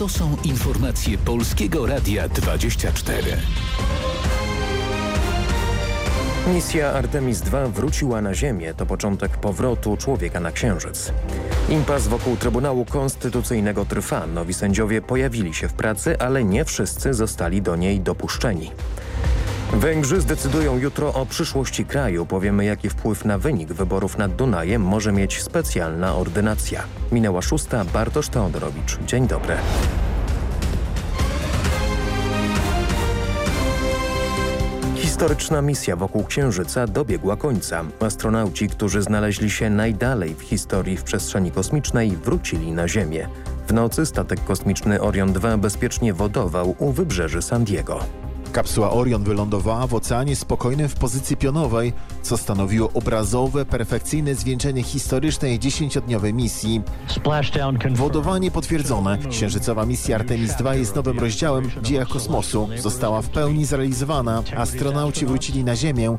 To są informacje Polskiego Radia 24. Misja Artemis II wróciła na Ziemię. To początek powrotu człowieka na Księżyc. Impas wokół Trybunału Konstytucyjnego trwa. Nowi sędziowie pojawili się w pracy, ale nie wszyscy zostali do niej dopuszczeni. Węgrzy zdecydują jutro o przyszłości kraju. Powiemy, jaki wpływ na wynik wyborów nad Dunajem może mieć specjalna ordynacja. Minęła szósta. Bartosz Teodorowicz. Dzień dobry. Historyczna misja wokół Księżyca dobiegła końca. Astronauci, którzy znaleźli się najdalej w historii w przestrzeni kosmicznej, wrócili na Ziemię. W nocy statek kosmiczny Orion 2 bezpiecznie wodował u wybrzeży San Diego. Kapsuła Orion wylądowała w oceanie spokojnym w pozycji pionowej, co stanowiło obrazowe, perfekcyjne zwieńczenie historycznej dziesięciodniowej misji. Wodowanie potwierdzone. Księżycowa misja Artemis II jest nowym rozdziałem w dziejach kosmosu. Została w pełni zrealizowana. Astronauci wrócili na Ziemię.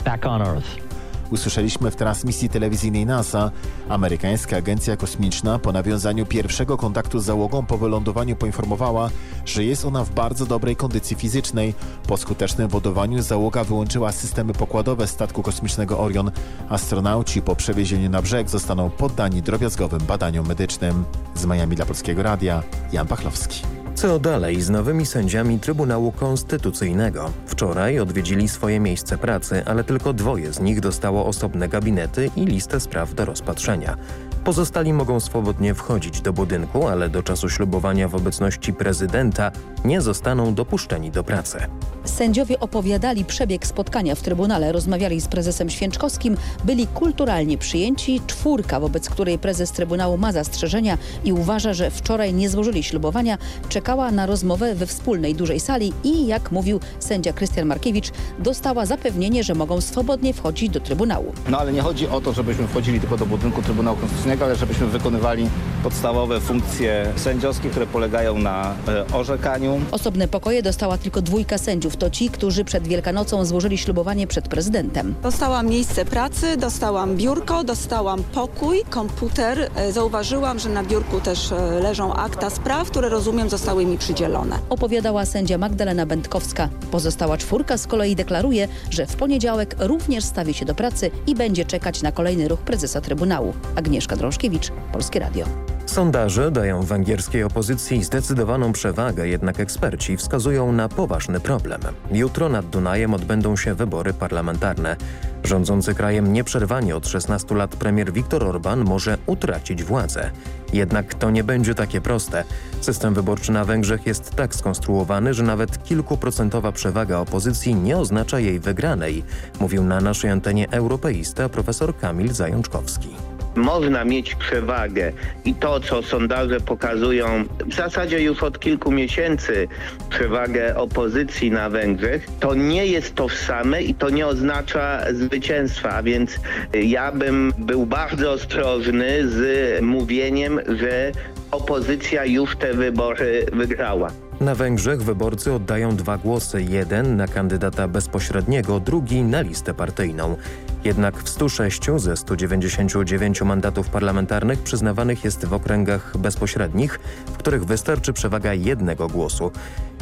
Usłyszeliśmy w transmisji telewizyjnej NASA. Amerykańska Agencja Kosmiczna po nawiązaniu pierwszego kontaktu z załogą po wylądowaniu poinformowała, że jest ona w bardzo dobrej kondycji fizycznej. Po skutecznym wodowaniu załoga wyłączyła systemy pokładowe statku kosmicznego Orion. Astronauci po przewiezieniu na brzeg zostaną poddani drobiazgowym badaniom medycznym. Z Miami dla Polskiego Radia, Jan Pachlowski. Co dalej z nowymi sędziami Trybunału Konstytucyjnego? Wczoraj odwiedzili swoje miejsce pracy, ale tylko dwoje z nich dostało osobne gabinety i listę spraw do rozpatrzenia. Pozostali mogą swobodnie wchodzić do budynku, ale do czasu ślubowania w obecności prezydenta nie zostaną dopuszczeni do pracy. Sędziowie opowiadali przebieg spotkania w Trybunale, rozmawiali z prezesem Święczkowskim, byli kulturalnie przyjęci. Czwórka, wobec której prezes Trybunału ma zastrzeżenia i uważa, że wczoraj nie złożyli ślubowania, czekała na rozmowę we wspólnej dużej sali i, jak mówił sędzia Krystian Markiewicz, dostała zapewnienie, że mogą swobodnie wchodzić do Trybunału. No ale nie chodzi o to, żebyśmy wchodzili tylko do budynku Trybunału Konstytucyjnego, ale żebyśmy wykonywali podstawowe funkcje sędziowskie, które polegają na e, orzekaniu. Osobne pokoje dostała tylko dwójka sędziów. To ci, którzy przed Wielkanocą złożyli ślubowanie przed prezydentem. Dostałam miejsce pracy, dostałam biurko, dostałam pokój, komputer. E, Zauważyłam, że na biurku też e, leżą akta spraw, które rozumiem zostały mi przydzielone. Opowiadała sędzia Magdalena Będkowska. Pozostała czwórka z kolei deklaruje, że w poniedziałek również stawi się do pracy i będzie czekać na kolejny ruch prezesa Trybunału. Agnieszka Drążkiewicz, Polskie Radio. Sondaże dają węgierskiej opozycji zdecydowaną przewagę, jednak eksperci wskazują na poważny problem. Jutro nad Dunajem odbędą się wybory parlamentarne. Rządzący krajem nieprzerwanie od 16 lat premier Viktor Orban może utracić władzę. Jednak to nie będzie takie proste. System wyborczy na Węgrzech jest tak skonstruowany, że nawet kilkuprocentowa przewaga opozycji nie oznacza jej wygranej, mówił na naszej antenie europeista profesor Kamil Zajączkowski można mieć przewagę i to, co sondaże pokazują w zasadzie już od kilku miesięcy przewagę opozycji na Węgrzech, to nie jest tożsame i to nie oznacza zwycięstwa, więc ja bym był bardzo ostrożny z mówieniem, że opozycja już te wybory wygrała. Na Węgrzech wyborcy oddają dwa głosy, jeden na kandydata bezpośredniego, drugi na listę partyjną. Jednak w 106 ze 199 mandatów parlamentarnych przyznawanych jest w okręgach bezpośrednich, w których wystarczy przewaga jednego głosu.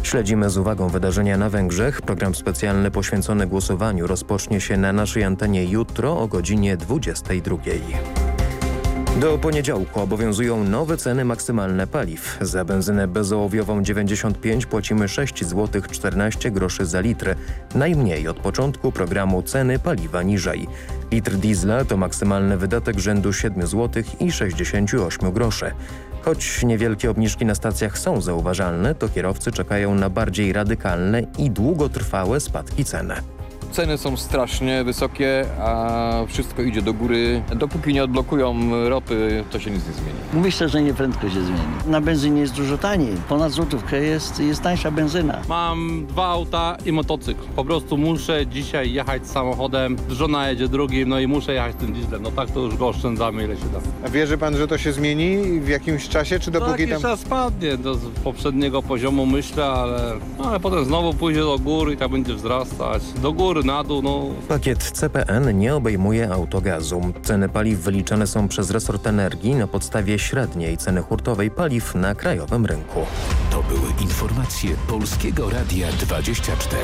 Śledzimy z uwagą wydarzenia na Węgrzech. Program specjalny poświęcony głosowaniu rozpocznie się na naszej antenie jutro o godzinie 22. Do poniedziałku obowiązują nowe ceny maksymalne paliw. Za benzynę bezołowiową 95 płacimy 6 zł 14 groszy za litr. Najmniej od początku programu ceny paliwa niżej. Litr diesla to maksymalny wydatek rzędu 7 zł i 68 groszy. Choć niewielkie obniżki na stacjach są zauważalne, to kierowcy czekają na bardziej radykalne i długotrwałe spadki cen. Ceny są strasznie wysokie, a wszystko idzie do góry. Dopóki nie odblokują ropy, to się nic nie zmieni. Myślę, że nie prędko się zmieni. Na benzynie jest dużo taniej. Ponad złotówkę jest, jest tańsza benzyna. Mam dwa auta i motocykl. Po prostu muszę dzisiaj jechać samochodem. Żona jedzie drugim, no i muszę jechać tym dieslem. No tak to już go oszczędzamy ile się da. A wierzy pan, że to się zmieni w jakimś czasie, czy dopóki no, tam... czas spadnie do poprzedniego poziomu myślę, ale, no, ale potem znowu pójdzie do góry i tak będzie wzrastać. Do góry góry, na dół, no. Pakiet CPN nie obejmuje autogazu. Ceny paliw wyliczane są przez resort energii na podstawie średniej ceny hurtowej paliw na krajowym rynku. To były informacje Polskiego Radia 24.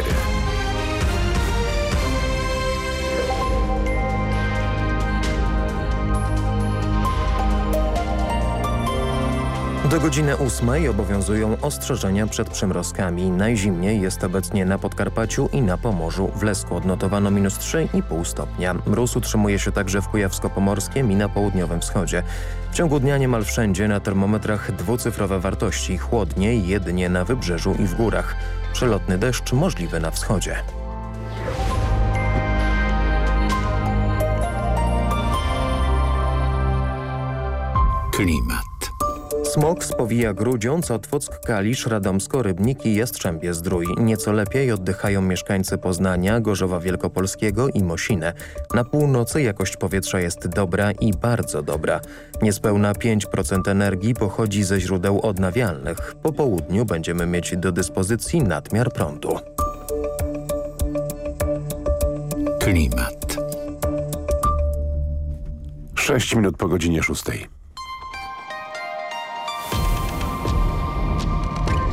Do godziny 8 obowiązują ostrzeżenia przed przymrozkami. Najzimniej jest obecnie na Podkarpaciu i na Pomorzu. W Lesku odnotowano minus 3,5 stopnia. Mróz utrzymuje się także w Kujawsko-Pomorskiem i na południowym wschodzie. W ciągu dnia niemal wszędzie na termometrach dwucyfrowe wartości. Chłodniej jedynie na wybrzeżu i w górach. Przelotny deszcz możliwy na wschodzie. Klimat. Smok spowija Grudziądz, Otwock, Kalisz, Radomsko, Rybnik i Jastrzębie Zdrój. Nieco lepiej oddychają mieszkańcy Poznania, Gorzowa Wielkopolskiego i Mosinę. Na północy jakość powietrza jest dobra i bardzo dobra. Niespełna 5% energii pochodzi ze źródeł odnawialnych. Po południu będziemy mieć do dyspozycji nadmiar prądu. Klimat. 6 minut po godzinie 6.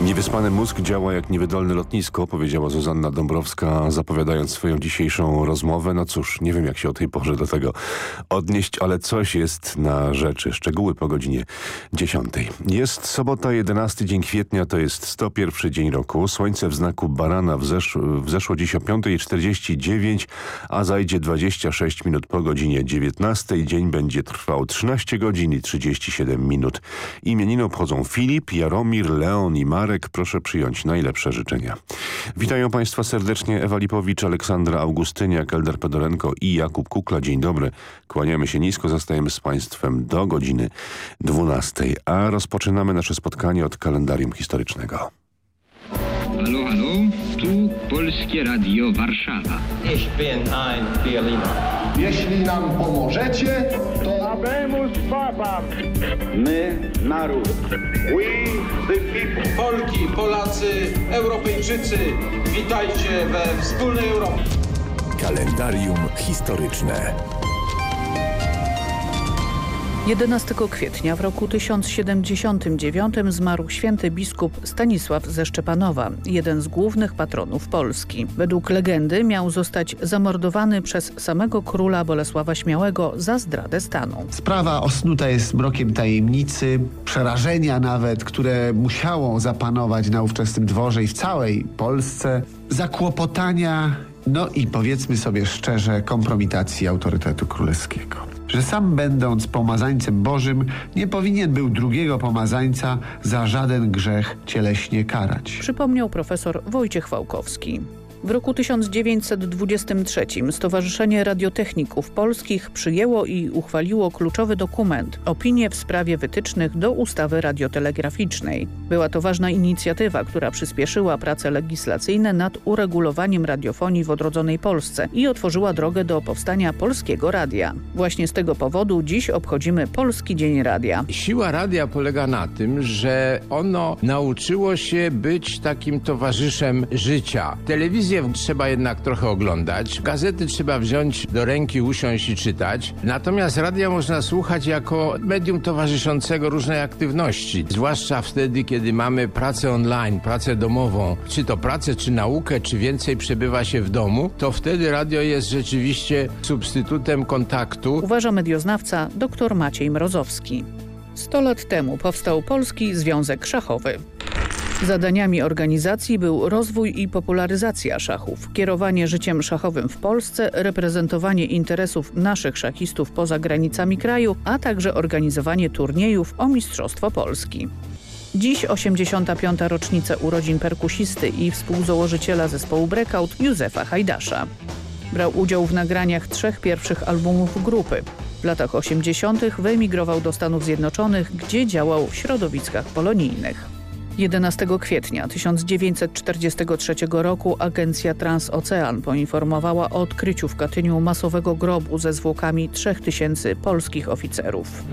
Niewyspany mózg działa jak niewydolne lotnisko, powiedziała Zuzanna Dąbrowska, zapowiadając swoją dzisiejszą rozmowę. No cóż, nie wiem jak się o tej porze do tego odnieść, ale coś jest na rzeczy. Szczegóły po godzinie 10. Jest sobota, 11 dzień kwietnia, to jest 101 dzień roku. Słońce w znaku barana wzesz wzeszło dziś o 5.49, a zajdzie 26 minut po godzinie 19. Dzień będzie trwał 13 godzin i 37 minut. Imieniny obchodzą Filip, Jaromir, Leon i Marek. Proszę przyjąć najlepsze życzenia. Witają Państwa serdecznie Ewa Lipowicz, Aleksandra Augustyniak, Elder Pedorenko i Jakub Kukla. Dzień dobry. Kłaniamy się nisko, zostajemy z Państwem do godziny 12. A rozpoczynamy nasze spotkanie od kalendarium historycznego. Halo, halo, tu Polskie Radio Warszawa. Ich bin ein Berliner. Jeśli nam pomożecie, to... Habemus Papam! My, naród. We, the. Polki, Polacy, Europejczycy, witajcie we wspólnej Europie. Kalendarium historyczne. 11 kwietnia w roku 1079 zmarł święty biskup Stanisław ze Szczepanowa, jeden z głównych patronów Polski. Według legendy miał zostać zamordowany przez samego króla Bolesława Śmiałego za zdradę stanu. Sprawa osnuta jest mrokiem tajemnicy, przerażenia nawet, które musiało zapanować na ówczesnym dworze i w całej Polsce, zakłopotania, no i powiedzmy sobie szczerze, kompromitacji autorytetu królewskiego że sam będąc pomazańcem Bożym nie powinien był drugiego pomazańca za żaden grzech cieleśnie karać. Przypomniał profesor Wojciech Wałkowski. W roku 1923 Stowarzyszenie Radiotechników Polskich przyjęło i uchwaliło kluczowy dokument Opinię w sprawie wytycznych do ustawy radiotelegraficznej. Była to ważna inicjatywa, która przyspieszyła prace legislacyjne nad uregulowaniem radiofonii w odrodzonej Polsce i otworzyła drogę do powstania Polskiego Radia. Właśnie z tego powodu dziś obchodzimy Polski Dzień Radia. Siła radia polega na tym, że ono nauczyło się być takim towarzyszem życia. Telewizja Telewizję trzeba jednak trochę oglądać, gazety trzeba wziąć do ręki, usiąść i czytać. Natomiast radia można słuchać jako medium towarzyszącego różnej aktywności. Zwłaszcza wtedy, kiedy mamy pracę online, pracę domową, czy to pracę, czy naukę, czy więcej przebywa się w domu, to wtedy radio jest rzeczywiście substytutem kontaktu. Uważa medioznawca dr Maciej Mrozowski. Sto lat temu powstał Polski Związek Szachowy. Zadaniami organizacji był rozwój i popularyzacja szachów, kierowanie życiem szachowym w Polsce, reprezentowanie interesów naszych szachistów poza granicami kraju, a także organizowanie turniejów o Mistrzostwo Polski. Dziś 85. rocznica urodzin perkusisty i współzałożyciela zespołu Breakout Józefa Hajdasza. Brał udział w nagraniach trzech pierwszych albumów grupy. W latach 80. wyemigrował do Stanów Zjednoczonych, gdzie działał w środowiskach polonijnych. 11 kwietnia 1943 roku agencja Transocean poinformowała o odkryciu w Katyniu masowego grobu ze zwłokami 3000 polskich oficerów.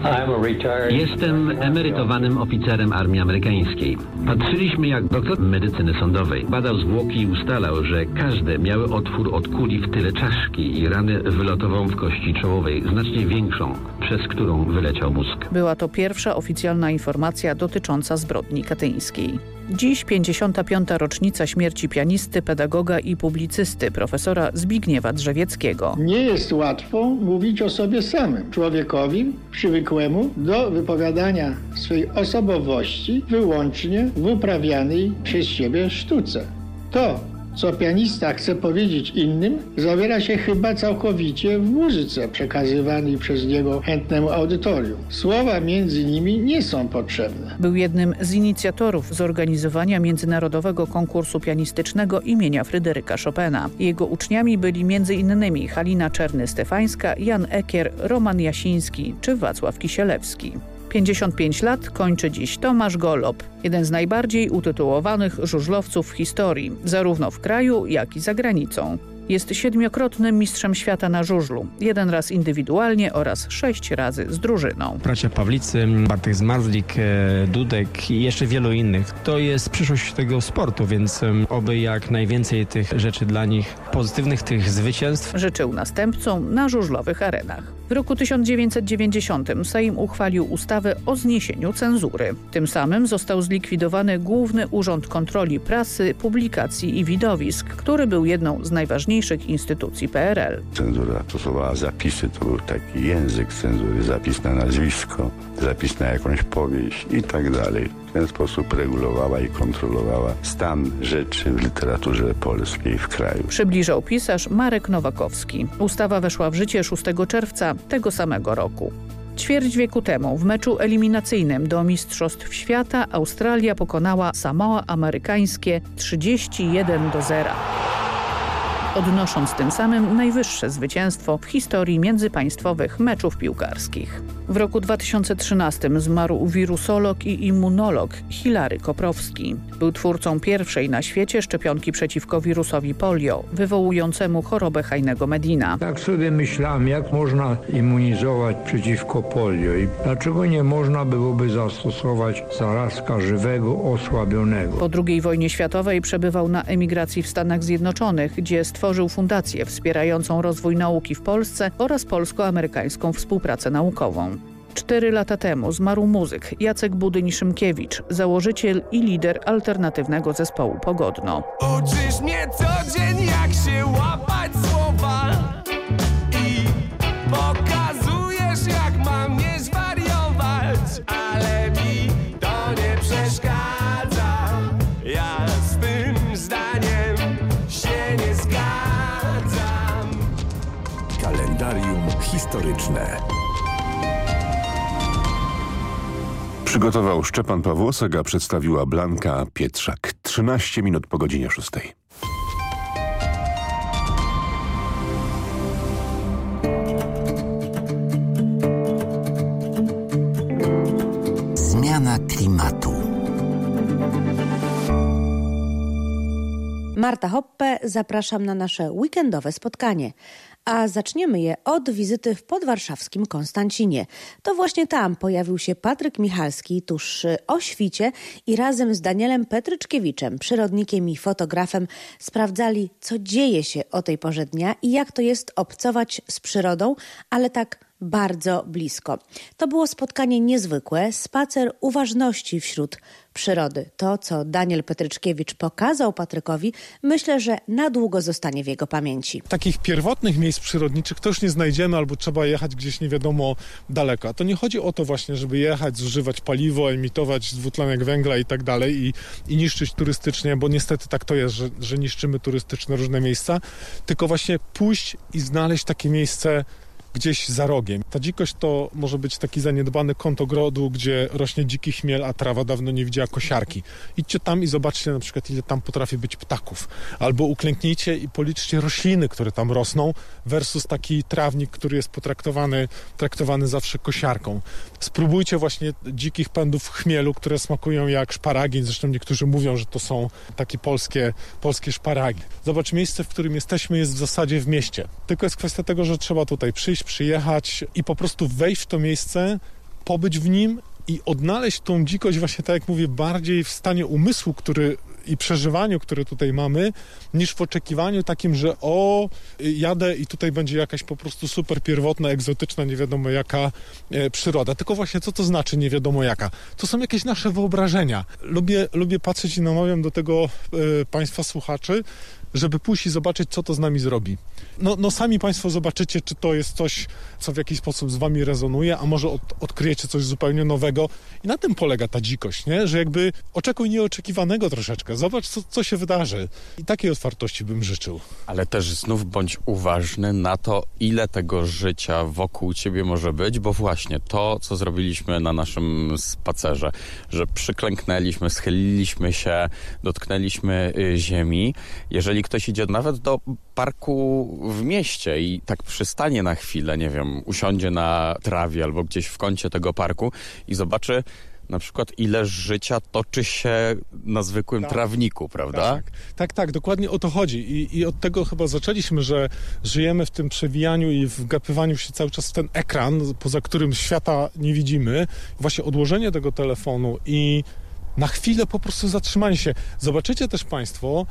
Jestem emerytowanym oficerem armii amerykańskiej. Patrzyliśmy jak doktor medycyny sądowej. Badał zwłoki i ustalał, że każde miały otwór od kuli w tyle czaszki i ranę wylotową w kości czołowej, znacznie większą, przez którą wyleciał mózg. Była to pierwsza oficjalna informacja dotycząca zbrodni katyńskiej. Dziś 55. rocznica śmierci pianisty, pedagoga i publicysty profesora Zbigniewa Drzewieckiego. Nie jest łatwo mówić o sobie samym, człowiekowi przywykłemu do wypowiadania swej osobowości wyłącznie w uprawianej przez siebie sztuce. To, co pianista chce powiedzieć innym, zawiera się chyba całkowicie w muzyce przekazywanej przez niego chętnemu audytorium. Słowa między nimi nie są potrzebne. Był jednym z inicjatorów zorganizowania międzynarodowego konkursu pianistycznego imienia Fryderyka Chopina. Jego uczniami byli m.in. Halina Czerny-Stefańska, Jan Ekier, Roman Jasiński czy Wacław Kisielewski. 55 lat kończy dziś Tomasz Golob, jeden z najbardziej utytułowanych żużlowców w historii, zarówno w kraju, jak i za granicą. Jest siedmiokrotnym mistrzem świata na żużlu, jeden raz indywidualnie oraz sześć razy z drużyną. Bracia Pawlicy, Bartek Zmarzlik, e, Dudek i jeszcze wielu innych. To jest przyszłość tego sportu, więc oby jak najwięcej tych rzeczy dla nich, pozytywnych tych zwycięstw. Życzył następcom na żużlowych arenach. W roku 1990 Sejm uchwalił ustawę o zniesieniu cenzury. Tym samym został zlikwidowany Główny Urząd Kontroli Prasy, Publikacji i Widowisk, który był jedną z najważniejszych instytucji PRL. Cenzura stosowała zapisy, to był taki język cenzury, zapis na nazwisko, zapis na jakąś powieść i tak dalej. Ten sposób regulowała i kontrolowała stan rzeczy w literaturze polskiej w kraju. Przybliżał pisarz Marek Nowakowski. Ustawa weszła w życie 6 czerwca tego samego roku. Ćwierć wieku temu w meczu eliminacyjnym do Mistrzostw Świata Australia pokonała Samoa amerykańskie 31 do 0 odnosząc tym samym najwyższe zwycięstwo w historii międzypaństwowych meczów piłkarskich. W roku 2013 zmarł wirusolog i immunolog Hilary Koprowski. Był twórcą pierwszej na świecie szczepionki przeciwko wirusowi polio, wywołującemu chorobę Hajnego Medina. Tak sobie myślałem, jak można immunizować przeciwko polio i dlaczego nie można byłoby zastosować zarazka żywego osłabionego. Po II wojnie światowej przebywał na emigracji w Stanach Zjednoczonych, gdzie stworzył fundację wspierającą rozwój nauki w Polsce oraz polsko-amerykańską współpracę naukową. Cztery lata temu zmarł muzyk Jacek Budyń-Szymkiewicz, założyciel i lider alternatywnego zespołu Pogodno. Uczysz mnie co dzień jak się łapać słowa i pokazujesz jak mam nie zwariować, ale mi to nie przeszkadza. Ja z tym zdaniem się nie zgadzam. Kalendarium historyczne. Przygotował Szczepan Pawłosek, a przedstawiła Blanka Pietrzak. 13 minut po godzinie 6. Zmiana klimatu. Marta Hoppe, zapraszam na nasze weekendowe spotkanie. A zaczniemy je od wizyty w podwarszawskim Konstancinie. To właśnie tam pojawił się Patryk Michalski tuż o świcie i razem z Danielem Petryczkiewiczem, przyrodnikiem i fotografem, sprawdzali, co dzieje się o tej porze dnia i jak to jest obcować z przyrodą, ale tak bardzo blisko. To było spotkanie niezwykłe, spacer uważności wśród przyrody. To, co Daniel Petryczkiewicz pokazał Patrykowi, myślę, że na długo zostanie w jego pamięci. Takich pierwotnych miejsc przyrodniczych to już nie znajdziemy albo trzeba jechać gdzieś nie wiadomo daleko. To nie chodzi o to właśnie, żeby jechać, zużywać paliwo, emitować dwutlenek węgla i tak dalej i, i niszczyć turystycznie, bo niestety tak to jest, że, że niszczymy turystyczne różne miejsca, tylko właśnie pójść i znaleźć takie miejsce gdzieś za rogiem. Ta dzikość to może być taki zaniedbany kąt ogrodu, gdzie rośnie dziki chmiel, a trawa dawno nie widziała kosiarki. Idźcie tam i zobaczcie na przykład, ile tam potrafi być ptaków. Albo uklęknijcie i policzcie rośliny, które tam rosną, versus taki trawnik, który jest potraktowany traktowany zawsze kosiarką. Spróbujcie właśnie dzikich pędów chmielu, które smakują jak szparagi. Zresztą niektórzy mówią, że to są takie polskie, polskie szparagi. Zobacz, miejsce, w którym jesteśmy jest w zasadzie w mieście. Tylko jest kwestia tego, że trzeba tutaj przyjść, przyjechać i po prostu wejść w to miejsce, pobyć w nim i odnaleźć tą dzikość właśnie, tak jak mówię, bardziej w stanie umysłu, który i przeżywaniu, które tutaj mamy, niż w oczekiwaniu takim, że o, jadę i tutaj będzie jakaś po prostu super pierwotna, egzotyczna, nie wiadomo jaka e, przyroda. Tylko właśnie co to znaczy nie wiadomo jaka? To są jakieś nasze wyobrażenia. Lubię, lubię patrzeć i namawiam do tego e, Państwa słuchaczy, żeby pójść i zobaczyć, co to z nami zrobi. No, no sami Państwo zobaczycie, czy to jest coś, co w jakiś sposób z Wami rezonuje, a może od, odkryjecie coś zupełnie nowego. I na tym polega ta dzikość, nie? że jakby oczekuj nieoczekiwanego troszeczkę, zobacz, co, co się wydarzy. I takiej otwartości bym życzył. Ale też znów bądź uważny na to, ile tego życia wokół Ciebie może być, bo właśnie to, co zrobiliśmy na naszym spacerze, że przyklęknęliśmy, schyliliśmy się, dotknęliśmy y, ziemi. Jeżeli ktoś idzie nawet do parku w mieście i tak przystanie na chwilę, nie wiem, usiądzie na trawie albo gdzieś w kącie tego parku i zobaczy na przykład ile życia toczy się na zwykłym tak. trawniku, prawda? Tak, tak, tak, dokładnie o to chodzi I, i od tego chyba zaczęliśmy, że żyjemy w tym przewijaniu i wgapywaniu się cały czas w ten ekran, poza którym świata nie widzimy. Właśnie odłożenie tego telefonu i na chwilę po prostu zatrzymanie się. Zobaczycie też Państwo,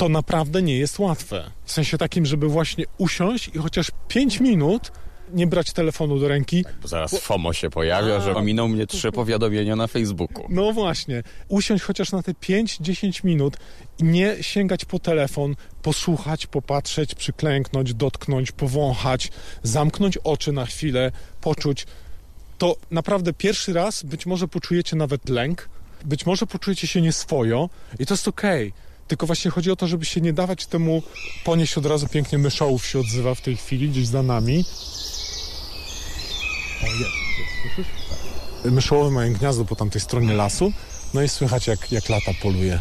to naprawdę nie jest łatwe. W sensie takim, żeby właśnie usiąść i chociaż 5 minut nie brać telefonu do ręki. Bo zaraz FOMO się pojawia, A... że ominął mnie trzy powiadomienia na Facebooku. No właśnie. Usiąść chociaż na te 5-10 minut i nie sięgać po telefon, posłuchać, popatrzeć, przyklęknąć, dotknąć, powąchać, zamknąć oczy na chwilę, poczuć. To naprawdę pierwszy raz być może poczujecie nawet lęk, być może poczujecie się nieswojo i to jest okej. Okay tylko właśnie chodzi o to, żeby się nie dawać temu ponieść od razu pięknie myszołów się odzywa w tej chwili, gdzieś za nami. Tak. Myszołowy mają gniazdo po tamtej stronie lasu, no i słychać jak, jak lata poluje.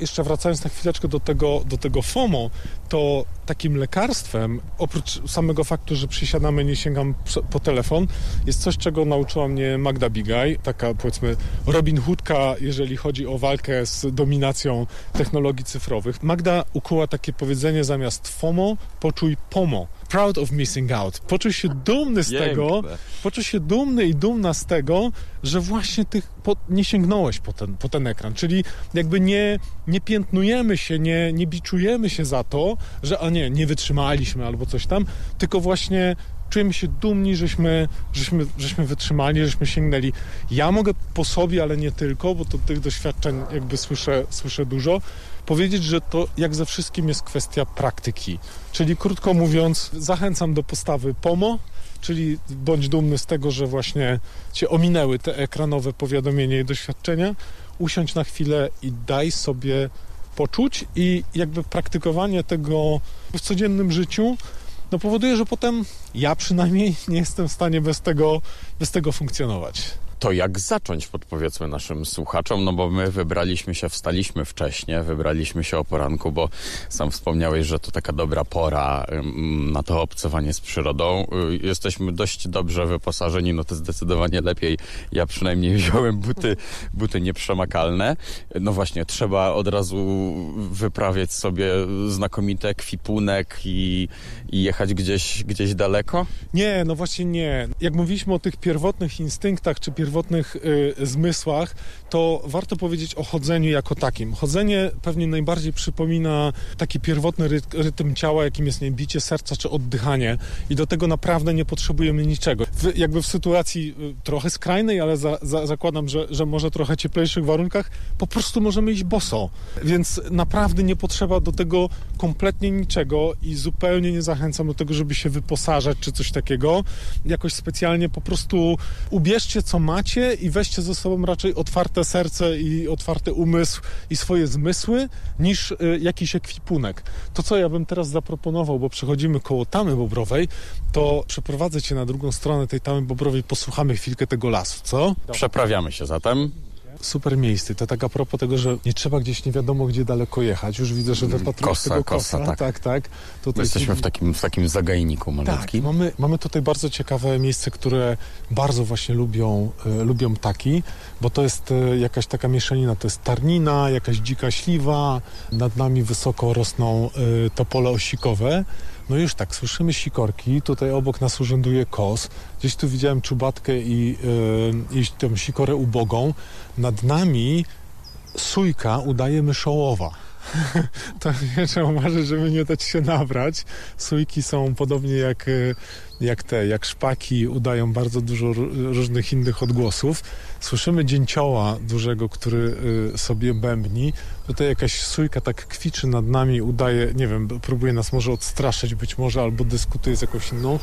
Jeszcze wracając na chwileczkę do tego, do tego FOMO, to takim lekarstwem, oprócz samego faktu, że przysiadamy, nie sięgam po telefon, jest coś, czego nauczyła mnie Magda Bigaj, taka powiedzmy Robin Hoodka, jeżeli chodzi o walkę z dominacją technologii cyfrowych. Magda ukuła takie powiedzenie zamiast FOMO, poczuj POMO proud of missing out. Poczuj się dumny z Piękne. tego, poczuj się dumny i dumna z tego, że właśnie ty po, nie sięgnąłeś po ten, po ten ekran. Czyli jakby nie, nie piętnujemy się, nie, nie biczujemy się za to, że a nie, nie wytrzymaliśmy albo coś tam, tylko właśnie czujemy się dumni, żeśmy, żeśmy, żeśmy wytrzymali, żeśmy sięgnęli. Ja mogę po sobie, ale nie tylko, bo to tych doświadczeń jakby słyszę, słyszę dużo, powiedzieć, że to jak ze wszystkim jest kwestia praktyki. Czyli krótko mówiąc, zachęcam do postawy POMO, czyli bądź dumny z tego, że właśnie cię ominęły te ekranowe powiadomienia i doświadczenia, usiądź na chwilę i daj sobie poczuć i jakby praktykowanie tego w codziennym życiu no powoduje, że potem ja przynajmniej nie jestem w stanie bez tego, bez tego funkcjonować to jak zacząć, podpowiedzmy naszym słuchaczom, no bo my wybraliśmy się, wstaliśmy wcześnie, wybraliśmy się o poranku, bo sam wspomniałeś, że to taka dobra pora na to obcowanie z przyrodą. Y, jesteśmy dość dobrze wyposażeni, no to zdecydowanie lepiej. Ja przynajmniej wziąłem buty, buty nieprzemakalne. No właśnie, trzeba od razu wyprawiać sobie znakomity ekwipunek i, i jechać gdzieś, gdzieś daleko? Nie, no właśnie nie. Jak mówiliśmy o tych pierwotnych instynktach, czy pierwotnych y, zmysłach, to warto powiedzieć o chodzeniu jako takim. Chodzenie pewnie najbardziej przypomina taki pierwotny ry rytm ciała, jakim jest nie, bicie serca czy oddychanie i do tego naprawdę nie potrzebujemy niczego. W, jakby w sytuacji y, trochę skrajnej, ale za, za, zakładam, że, że może trochę cieplejszych warunkach, po prostu możemy iść boso. Więc naprawdę nie potrzeba do tego kompletnie niczego i zupełnie nie zachęcam do tego, żeby się wyposażać czy coś takiego. Jakoś specjalnie po prostu ubierzcie co ma macie i weźcie ze sobą raczej otwarte serce i otwarty umysł i swoje zmysły niż y, jakiś ekwipunek. To, co ja bym teraz zaproponował, bo przechodzimy koło Tamy Bobrowej, to przeprowadzę cię na drugą stronę tej Tamy Bobrowej, posłuchamy chwilkę tego lasu, co? Przeprawiamy się zatem. Super miejsce. To tak a propos tego, że nie trzeba gdzieś nie wiadomo gdzie daleko jechać. Już widzę, że wypatrujesz Kosa, tego kosa, kosa. tak. tak, tak. Tutaj Jesteśmy w takim, w takim zagajniku tak, malutkim. mamy, mamy tutaj bardzo ciekawe miejsce, które bardzo właśnie lubią, e, lubią ptaki, bo to jest e, jakaś taka mieszanina, to jest tarnina, jakaś dzika śliwa, nad nami wysoko rosną e, topole osikowe. No już tak, słyszymy sikorki, tutaj obok nas urzęduje kos, gdzieś tu widziałem czubatkę i, e, i tą sikorę ubogą. Nad nami sójka udaje myszołowa. to nie trzeba uważać, żeby nie dać się nabrać. Sójki są podobnie jak, e, jak te, jak szpaki, udają bardzo dużo ró- różnych innych odgłosów. Słyszymy dzięcioła dużego, który e, sobie bębni. Tutaj jakaś sójka tak kwiczy nad nami, udaje, nie wiem, próbuje nas może odstraszyć być może, albo dyskutuje z jakąś inną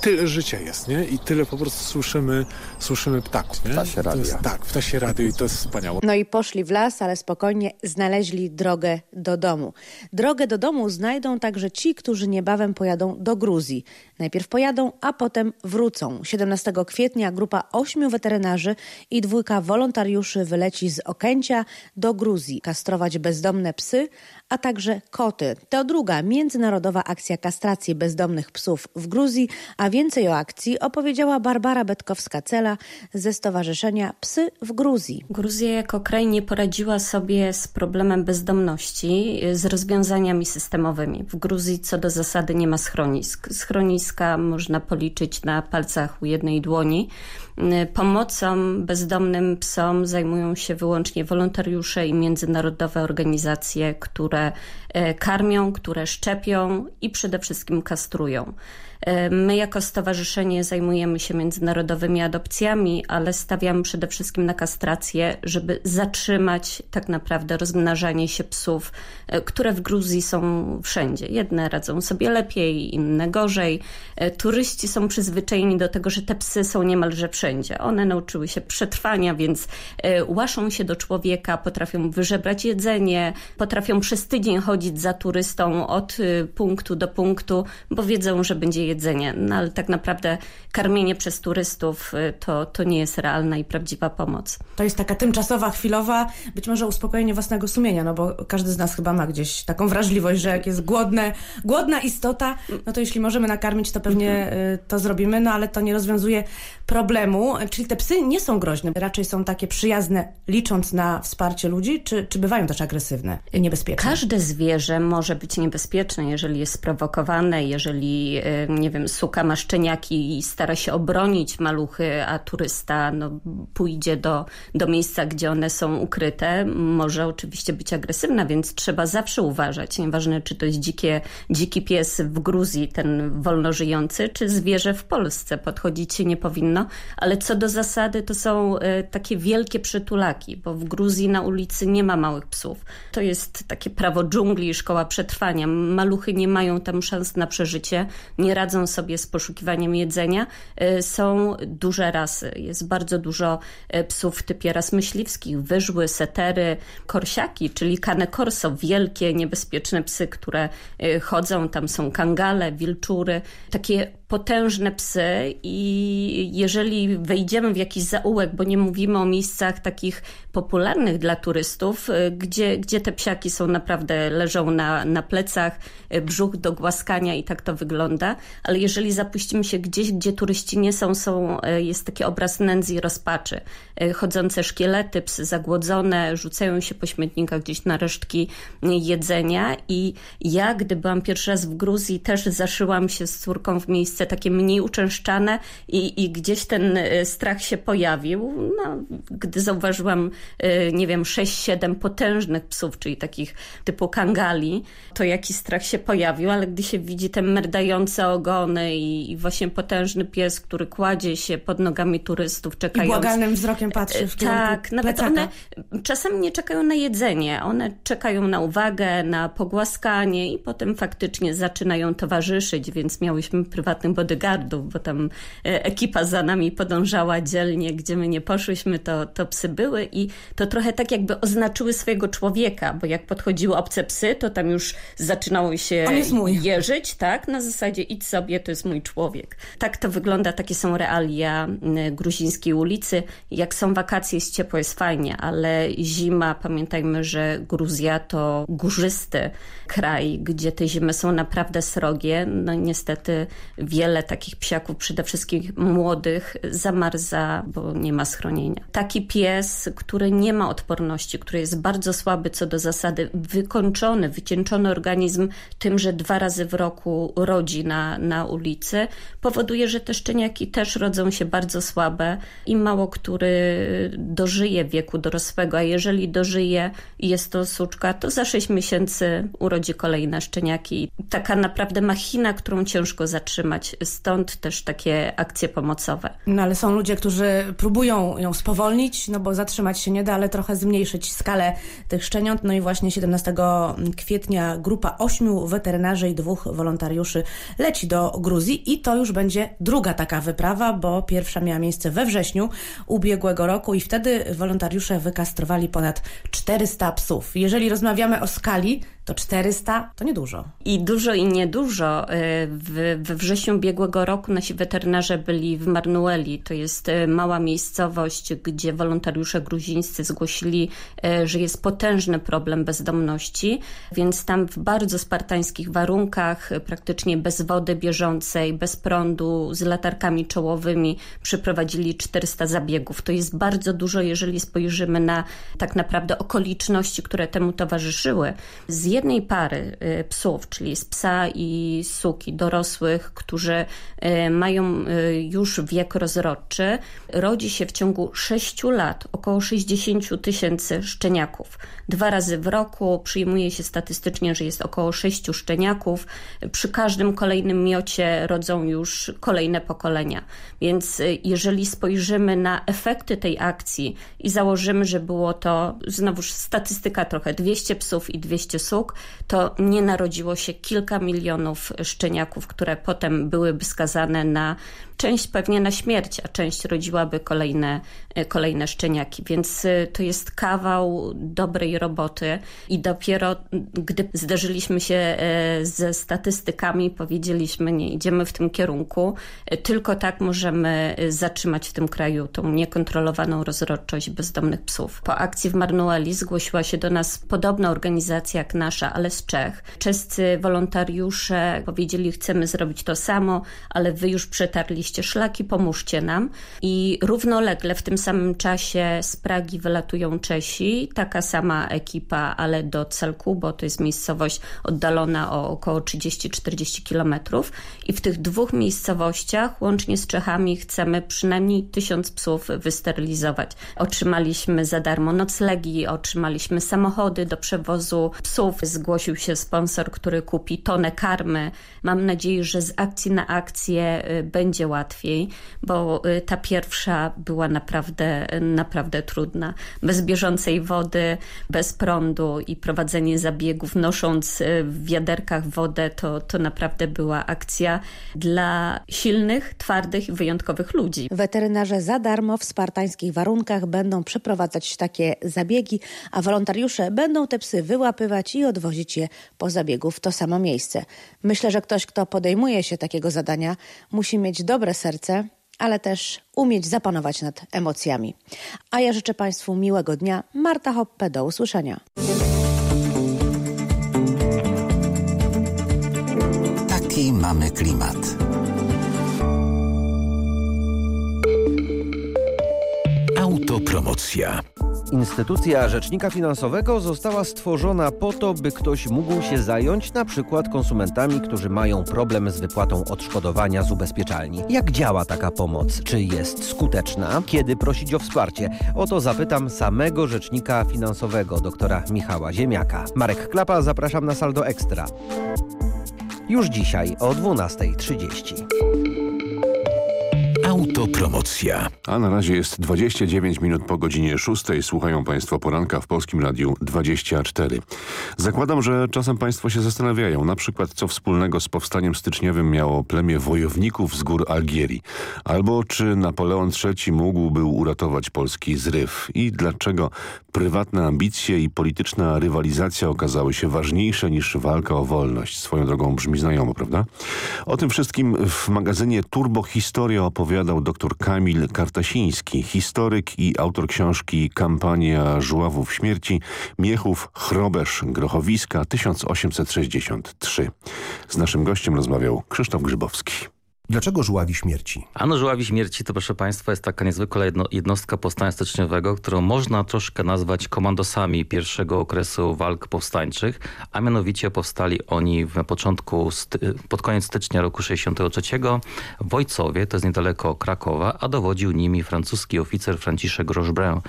tyle życia jest, nie? I tyle po prostu słyszymy, słyszymy ptaków, nie? To jest, radio. tak, w ptasie radio i to jest wspaniałe. No i poszli w las, ale spokojnie znaleźli drogę do domu. Drogę do domu znajdą także ci, którzy niebawem pojadą do Gruzji. Najpierw pojadą, a potem wrócą. 17 kwietnia grupa ośmiu weterynarzy i dwójka wolontariuszy wyleci z Okęcia do Gruzji kastrować bezdomne psy, a także koty. To druga międzynarodowa akcja kastracji bezdomnych psów w Gruzji, a więcej o akcji opowiedziała Barbara Betkowska-Cela ze Stowarzyszenia Psy w Gruzji. Gruzja jako kraj nie poradziła sobie z problemem bezdomności, z rozwiązaniami systemowymi. W Gruzji co do zasady nie ma schronisk. Schroniska można policzyć na palcach u jednej dłoni. Y, Pomocą bezdomnym psom zajmują się wyłącznie wolontariusze i międzynarodowe organizacje, które e, karmią, które szczepią i przede wszystkim kastrują. E, My jako stowarzyszenie zajmujemy się międzynarodowymi adopcjami, ale stawiamy przede wszystkim na kastrację, żeby zatrzymać tak naprawdę rozmnażanie się psów, które w Gruzji są wszędzie. Jedne radzą sobie lepiej, inne gorzej. Turyści są przyzwyczajeni do tego, że te psy są niemalże wszędzie. One nauczyły się przetrwania, więc e, łaszą się do człowieka, potrafią wyżebrać jedzenie, potrafią przez tydzień chodzić za turystą od y, punktu do punktu, bo wiedzą, że będzie jedzenie. No ale tak naprawdę karmienie przez turystów y, to, to nie jest realna i prawdziwa pomoc. To jest taka tymczasowa, chwilowa, być może uspokojenie własnego sumienia, no bo każdy z nas chyba ma gdzieś taką wrażliwość, że jak jest głodne, głodna istota, no to jeśli możemy nakarmić, to pewnie y, to zrobimy, no ale to nie rozwiązuje problemu. Czyli te psy nie są groźne, raczej są takie przyjazne, licząc na wsparcie ludzi, czy, czy bywają też agresywne, niebezpieczne? Każde zwierzę może być niebezpieczne, jeżeli jest sprowokowane, jeżeli, y, nie wiem, suka ma szczeniaki i stara się obronić maluchy, a turysta no, pójdzie do, do miejsca, gdzie one są ukryte, może oczywiście być agresywna, więc trzeba zawsze uważać. Nieważne, czy to jest dzikie, dziki pies w Gruzji, ten wolno żyjący, czy zwierzę w Polsce. Podchodzić się nie powinno, ale co do zasady to są y, takie wielkie przytulaki, bo w Gruzji na ulicy nie ma małych psów. To jest takie prawo dżungli, szkoła przetrwania. Maluchy nie mają tam szans na przeżycie, nie radzą sobie z poszukiwaniem jedzenia. Y, Są duże rasy, jest bardzo dużo y, psów w typie ras myśliwskich, wyżły, setery, korsiaki, czyli cane corso, wielkie, niebezpieczne psy, które chodzą, tam są kangale, wilczury, takie potężne psy i jeżeli wejdziemy w jakiś zaułek, bo nie mówimy o miejscach takich popularnych dla turystów, y, gdzie, gdzie te psiaki są naprawdę, leżą na, na plecach, y, brzuch do głaskania i tak to wygląda, ale jeżeli zapuścimy się gdzieś, gdzie turyści nie są, są y, jest taki obraz nędzy i rozpaczy. Chodzące szkielety, psy zagłodzone, rzucają się po śmietnikach gdzieś na resztki jedzenia i ja, gdy byłam pierwszy raz w Gruzji, też zaszyłam się z córką w miejsce takie mniej uczęszczane i, i gdzieś ten y, strach się pojawił. No, gdy zauważyłam, y, nie wiem, 6-7 potężnych psów, czyli takich typu kangali, to jakiś strach się pojawił, ale gdy się widzi te merdające ogony i, i właśnie potężny pies, który kładzie się pod nogami turystów, I czekając... błagalnym wzrokiem patrzy w kierunku Tak, nawet plecaka. one czasem nie czekają na jedzenie, one czekają na uwagę, na pogłaskanie i potem faktycznie zaczynają towarzyszyć, więc miałyśmy prywatnych prywatnych bodyguardów, bo tam e, ekipa za nami podążała dzielnie, gdzie my nie poszłyśmy, to, to psy były i to trochę tak jakby oznaczyły swojego człowieka, bo jak podchodziły obce psy, to tam już zaczynało się jeżyć, tak? Na zasadzie idź sobie, to jest mój człowiek. Tak to wygląda, takie są realia gruzińskiej ulicy. Jak są wakacje, jest ciepło, jest fajnie, ale zima, pamiętajmy, że Gruzja to górzysty kraj, gdzie te zimy są naprawdę srogie. No niestety wiele takich psiaków, przede wszystkim młodych, zamarza, bo nie ma schronienia. Taki pies, który nie ma odporności, który jest bardzo słaby co do zasady, wykończony, wycieńczony organizm tym, że dwa razy w roku rodzi na, na ulicy, powoduje, że te szczeniaki też rodzą się bardzo słabe i mało który dożyje wieku dorosłego, a jeżeli dożyje jest to suczka, to za 6 miesięcy urodzi kolejne szczeniaki. Taka naprawdę machina, którą ciężko zatrzymać. Stąd też takie akcje pomocowe. No ale są ludzie, którzy próbują ją spowolnić, no bo zatrzymać się nie da, ale trochę zmniejszyć skalę tych szczeniąt. No i właśnie 17 kwietnia grupa ośmiu weterynarzy i dwóch wolontariuszy leci do Gruzji i to już będzie druga taka wyprawa, bo pierwsza miała miejsce we wrześniu ubiegłego roku i wtedy wolontariusze wykastrowali ponad 400 psów. Jeżeli rozmawiamy o skali, to 400 to niedużo. I dużo i niedużo. Y, w, we wrześniu ubiegłego roku nasi weterynarze byli w Marnueli. To jest y, mała miejscowość, gdzie wolontariusze gruzińscy zgłosili, y, że jest potężny problem bezdomności, więc tam w bardzo spartańskich warunkach, praktycznie bez wody bieżącej, bez prądu, z latarkami czołowymi przeprowadzili 400 zabiegów. To jest bardzo dużo, jeżeli spojrzymy na tak naprawdę okoliczności, które temu towarzyszyły. Z jednej pary y, psów, czyli z psa i suki dorosłych, którzy y, mają y, już wiek rozrodczy, rodzi się w ciągu 6 lat około 60 tysięcy szczeniaków. Dwa razy w roku przyjmuje się statystycznie, że jest około 6 szczeniaków. Przy każdym kolejnym miocie rodzą już kolejne pokolenia. Więc jeżeli spojrzymy na efekty tej akcji i założymy, że było to, znowuż statystyka trochę, 200 psów i 200 suk, to nie narodziło się kilka milionów szczeniaków, które potem byłyby skazane na część pewnie na śmierć, a część rodziłaby kolejne, e, kolejne szczeniaki. Więc e, to jest kawał dobrej roboty i dopiero gdy zderzyliśmy się e, ze statystykami, powiedzieliśmy nie idziemy w tym kierunku, tylko tak możemy zatrzymać w tym kraju tą niekontrolowaną rozrodczość bezdomnych psów. Po akcji w Marnueli zgłosiła się do nas podobna organizacja jak nasza, ale z Czech. Czescy wolontariusze powiedzieli chcemy zrobić to samo, ale wy już przetarliście szlaki, pomóżcie nam. I równolegle w tym samym czasie z Pragi wylatują Czesi, taka sama ekipa, ale do Celku, bo to jest miejscowość oddalona o około 30-40 kilometrów. I w tych dwóch miejscowościach, łącznie z Czechami, chcemy przynajmniej tysiąc psów wysterylizować. Otrzymaliśmy za darmo noclegi, otrzymaliśmy samochody do przewozu psów. Zgłosił się sponsor, który kupi tonę karmy. Mam nadzieję, że z akcji na akcję y, będzie łatwiej łatwiej, bo y, ta pierwsza była naprawdę, naprawdę trudna. Bez bieżącej wody, bez prądu i prowadzenie zabiegów, nosząc y, w wiaderkach wodę, to, to naprawdę była akcja dla silnych, twardych i wyjątkowych ludzi. Weterynarze za darmo w spartańskich warunkach będą przeprowadzać takie zabiegi, a wolontariusze będą te psy wyłapywać i odwozić je po zabiegu w to samo miejsce. Myślę, że ktoś, kto podejmuje się takiego zadania, musi mieć dobre dobre serce, ale też umieć zapanować nad emocjami. A ja życzę Państwu miłego dnia. Marta Hoppe, do usłyszenia. Taki mamy klimat. Autopromocja. Instytucja Rzecznika Finansowego została stworzona po to, by ktoś mógł się zająć na przykład konsumentami, którzy mają problem z wypłatą odszkodowania z ubezpieczalni. Jak działa taka pomoc? Czy jest skuteczna? Kiedy prosić o wsparcie? O to zapytam samego Rzecznika Finansowego, doktora Michała Ziemiaka. Marek Klapa, zapraszam na Saldo Ekstra. Już dzisiaj o 12.30 Autopromocja. A na razie jest 29 minut po godzinie 6. Słuchają Państwo poranka w Polskim Radiu 24. Zakładam, że czasem Państwo się zastanawiają, na przykład co wspólnego z powstaniem styczniowym miało plemię wojowników z gór Algierii. Albo czy Napoleon III mógłby uratować polski zryw i dlaczego prywatne ambicje i polityczna rywalizacja okazały się ważniejsze niż walka o wolność. Swoją drogą brzmi znajomo, prawda? O tym wszystkim w magazynie Turbo Historia opowiadał dr Kamil Kartasiński, historyk i autor książki Kampania Żuławów Śmierci, Miechów, Chrobesz, Grochowiska 1863. Z naszym gościem rozmawiał Krzysztof Grzybowski. Dlaczego żuławi śmierci? Ano żuławi śmierci to proszę Państwa jest taka niezwykła jedno, jednostka powstania styczniowego, którą można troszkę nazwać komandosami pierwszego okresu walk powstańczych, a mianowicie powstali oni na początku, pod koniec stycznia roku 63 w Wojcowie, to jest niedaleko Krakowa, a dowodził nimi francuski oficer Franciszek Rochebrun.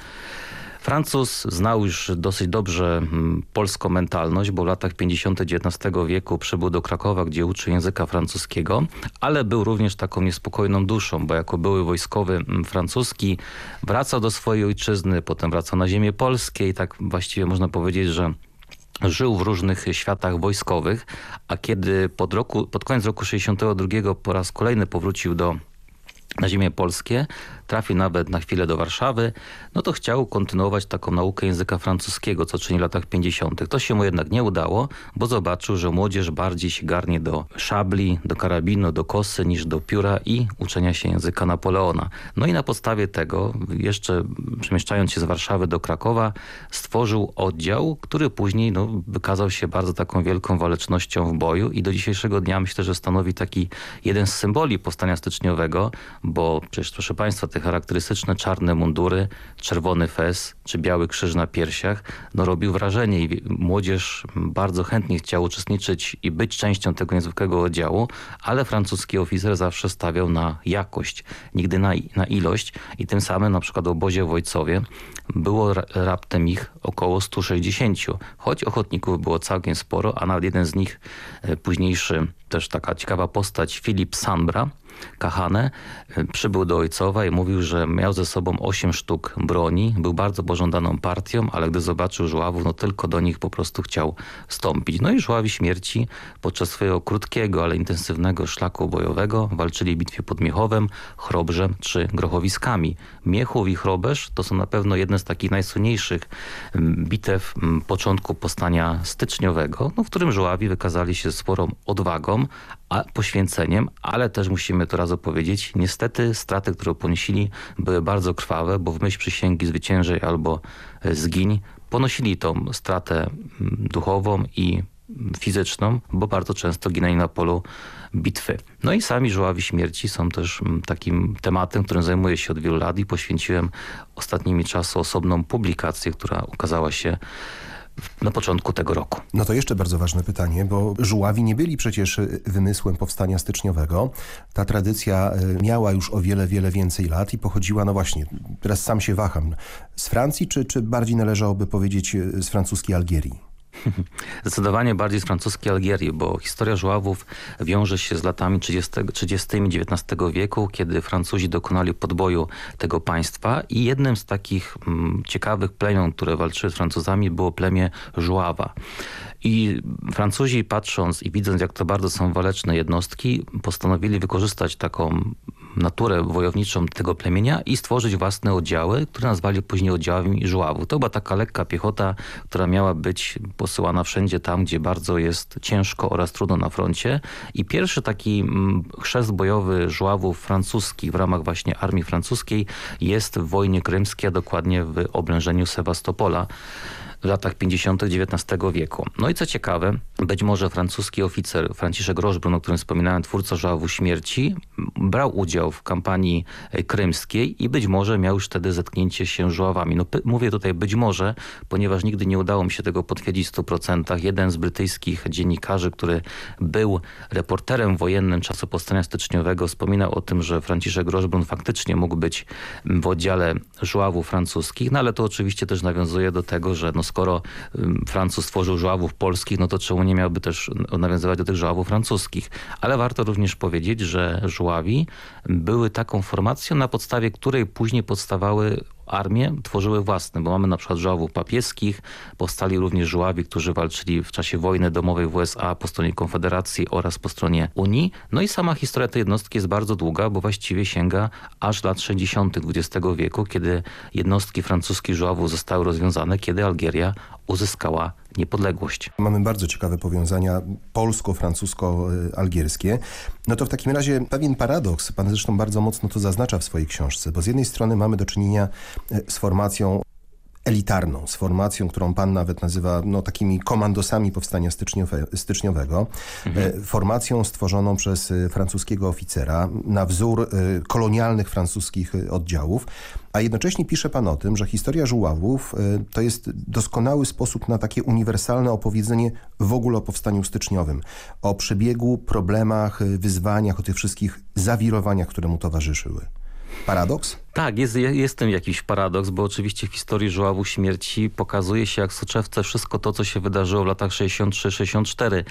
Francuz znał już dosyć dobrze mm, polską mentalność, bo w latach 50. XIX wieku przybył do Krakowa, gdzie uczył języka francuskiego, ale był również taką niespokojną duszą, bo jako były wojskowy mm, francuski wracał do swojej ojczyzny, potem wracał na ziemię polskie i tak właściwie można powiedzieć, że żył w różnych światach wojskowych, a kiedy pod, roku, pod koniec roku 62 po raz kolejny powrócił do na ziemię polskie, trafił nawet na chwilę do Warszawy, no to chciał kontynuować taką naukę języka francuskiego, co czyni w latach 50. To się mu jednak nie udało, bo zobaczył, że młodzież bardziej się garnie do szabli, do karabinu, do kosy niż do pióra i uczenia się języka Napoleona. No i na podstawie tego, jeszcze przemieszczając się z Warszawy do Krakowa, stworzył oddział, który później no, wykazał się bardzo taką wielką walecznością w boju i do dzisiejszego dnia myślę, że stanowi taki jeden z symboli powstania styczniowego, bo przecież proszę Państwa, te charakterystyczne czarne mundury, czerwony fez czy biały krzyż na piersiach, no robił wrażenie i młodzież bardzo chętnie chciała uczestniczyć i być częścią tego niezwykłego oddziału, ale francuski oficer zawsze stawiał na jakość, nigdy na, na ilość i tym samym na przykład w obozie w Wojcowie było raptem ich około 160, choć ochotników było całkiem sporo, a nawet jeden z nich, e, późniejszy też taka ciekawa postać, Filip Sambra, Kahane, e, przybył do Ojcowa i mówił, że miał ze sobą 8 sztuk broni, był bardzo pożądaną partią, ale gdy zobaczył żuławów, no tylko do nich po prostu chciał stąpić. No i żuławi śmierci podczas swojego krótkiego, ale intensywnego szlaku bojowego walczyli w bitwie pod Miechowem, Chrobrzem czy Grochowiskami. Miechów i Chrobesz to są na pewno jedne z takich najsłynniejszych bitew początku powstania styczniowego, no, w którym żuławi wykazali się sporą odwagą, a poświęceniem, ale też musimy to raz opowiedzieć, niestety straty, które ponosili były bardzo krwawe, bo w myśl przysięgi zwyciężej albo e, zgiń ponosili tą stratę duchową i fizyczną, bo bardzo często ginęli na polu bitwy. No i sami żuławi śmierci są też takim tematem, którym zajmuję się od wielu lat i poświęciłem ostatnimi czasy osobną publikację, która ukazała się na początku tego roku. No to jeszcze bardzo ważne pytanie, bo żuławi nie byli przecież wymysłem powstania styczniowego. Ta tradycja e, miała już o wiele, wiele więcej lat i pochodziła, no właśnie, teraz sam się waham, z Francji, czy, czy bardziej należałoby powiedzieć e, z francuskiej Algierii? Zdecydowanie bardziej z francuskiej Algierii, bo historia żuławów wiąże się z latami 30, 30 XIX wieku, kiedy Francuzi dokonali podboju tego państwa i jednym z takich mm, ciekawych plemion, które walczyły z Francuzami było plemię żuława. I Francuzi patrząc i widząc jak to bardzo są waleczne jednostki, postanowili wykorzystać taką naturę wojowniczą tego plemienia i stworzyć własne oddziały, które nazwali później oddziałami żuławów. To była taka lekka piechota, która miała być posyłana wszędzie tam, gdzie bardzo jest ciężko oraz trudno na froncie. I pierwszy taki mm, chrzest bojowy żuławów francuskich w ramach właśnie armii francuskiej jest w wojnie krymskiej, a dokładnie w oblężeniu Sewastopola w latach 50. XIX wieku. No i co ciekawe, być może francuski oficer Franciszek Rochebrun, o którym wspominałem, twórca żałowu śmierci, brał udział w kampanii e, krymskiej i być może miał już wtedy zetknięcie się z żuławami. No, mówię tutaj być może, ponieważ nigdy nie udało mi się tego potwierdzić w 100%. Jeden z brytyjskich dziennikarzy, który był reporterem wojennym czasu powstania styczniowego, wspominał o tym, że Franciszek Rochebrun faktycznie mógł być w oddziale żuławów francuskich, no ale to oczywiście też nawiązuje do tego, że no, skoro Francuz stworzył żuławów polskich, no to czemu nie miałby też nawiązywać do tych żuławów francuskich. Ale warto również powiedzieć, że żuławi były taką formacją, na podstawie której później powstawały armie tworzyły własne, bo mamy na przykład żoławów papieskich, powstali również żoławi, którzy walczyli w czasie wojny domowej w USA po stronie Konfederacji oraz po stronie Unii. No i sama historia tej jednostki jest bardzo długa, bo właściwie sięga aż lat 60. XX wieku, kiedy jednostki francuskich żoławów zostały rozwiązane, kiedy Algieria uzyskała niepodległość. Mamy bardzo ciekawe powiązania polsko-francusko-algierskie. No to w takim razie pewien paradoks, pan zresztą bardzo mocno to zaznacza w swojej książce, bo z jednej strony mamy do czynienia e, z formacją elitarną, z formacją, którą pan nawet nazywa no, takimi komandosami powstania styczniowe, styczniowego, mhm. formacją stworzoną przez e, francuskiego oficera na wzór e, kolonialnych francuskich oddziałów, a jednocześnie pisze pan o tym, że historia żuławów to jest doskonały sposób na takie uniwersalne opowiedzenie w ogóle o powstaniu styczniowym, o przebiegu, problemach, wyzwaniach, o tych wszystkich zawirowaniach, które mu towarzyszyły. Paradoks? Tak, jest, jest jakiś paradoks, bo oczywiście w historii żuławu śmierci pokazuje się jak soczewce wszystko to, co się wydarzyło w latach 63-64.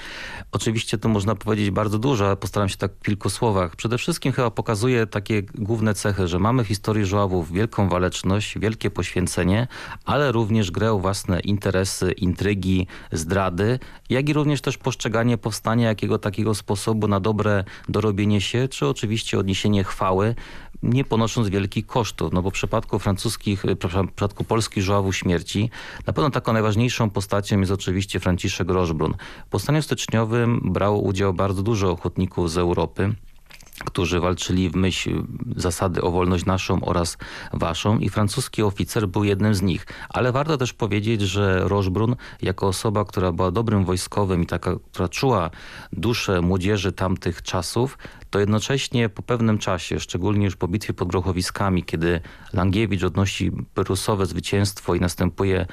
Oczywiście tu można powiedzieć bardzo dużo, ale postaram się tak w kilku słowach. Przede wszystkim chyba pokazuje takie główne cechy, że mamy w historii żuławów wielką waleczność, wielkie poświęcenie, ale również grę o własne interesy, intrygi, zdrady, jak i również też postrzeganie powstania jakiego takiego sposobu na dobre dorobienie się, czy oczywiście odniesienie chwały, nie ponosząc wielkich kosztów. No bo w przypadku francuskich, w przypadku polskich żuławów śmierci na pewno taką najważniejszą postacią jest oczywiście Franciszek Rożbrun. W powstaniu styczniowym brało udział bardzo dużo ochotników z Europy którzy walczyli w myśl zasady o wolność naszą oraz waszą i francuski oficer był jednym z nich. Ale warto też powiedzieć, że Rożbrun jako osoba, która była dobrym wojskowym i taka, która czuła duszę młodzieży tamtych czasów, to jednocześnie po pewnym czasie, szczególnie już po bitwie pod Grochowiskami, kiedy Langiewicz odnosi perusowe zwycięstwo i następuje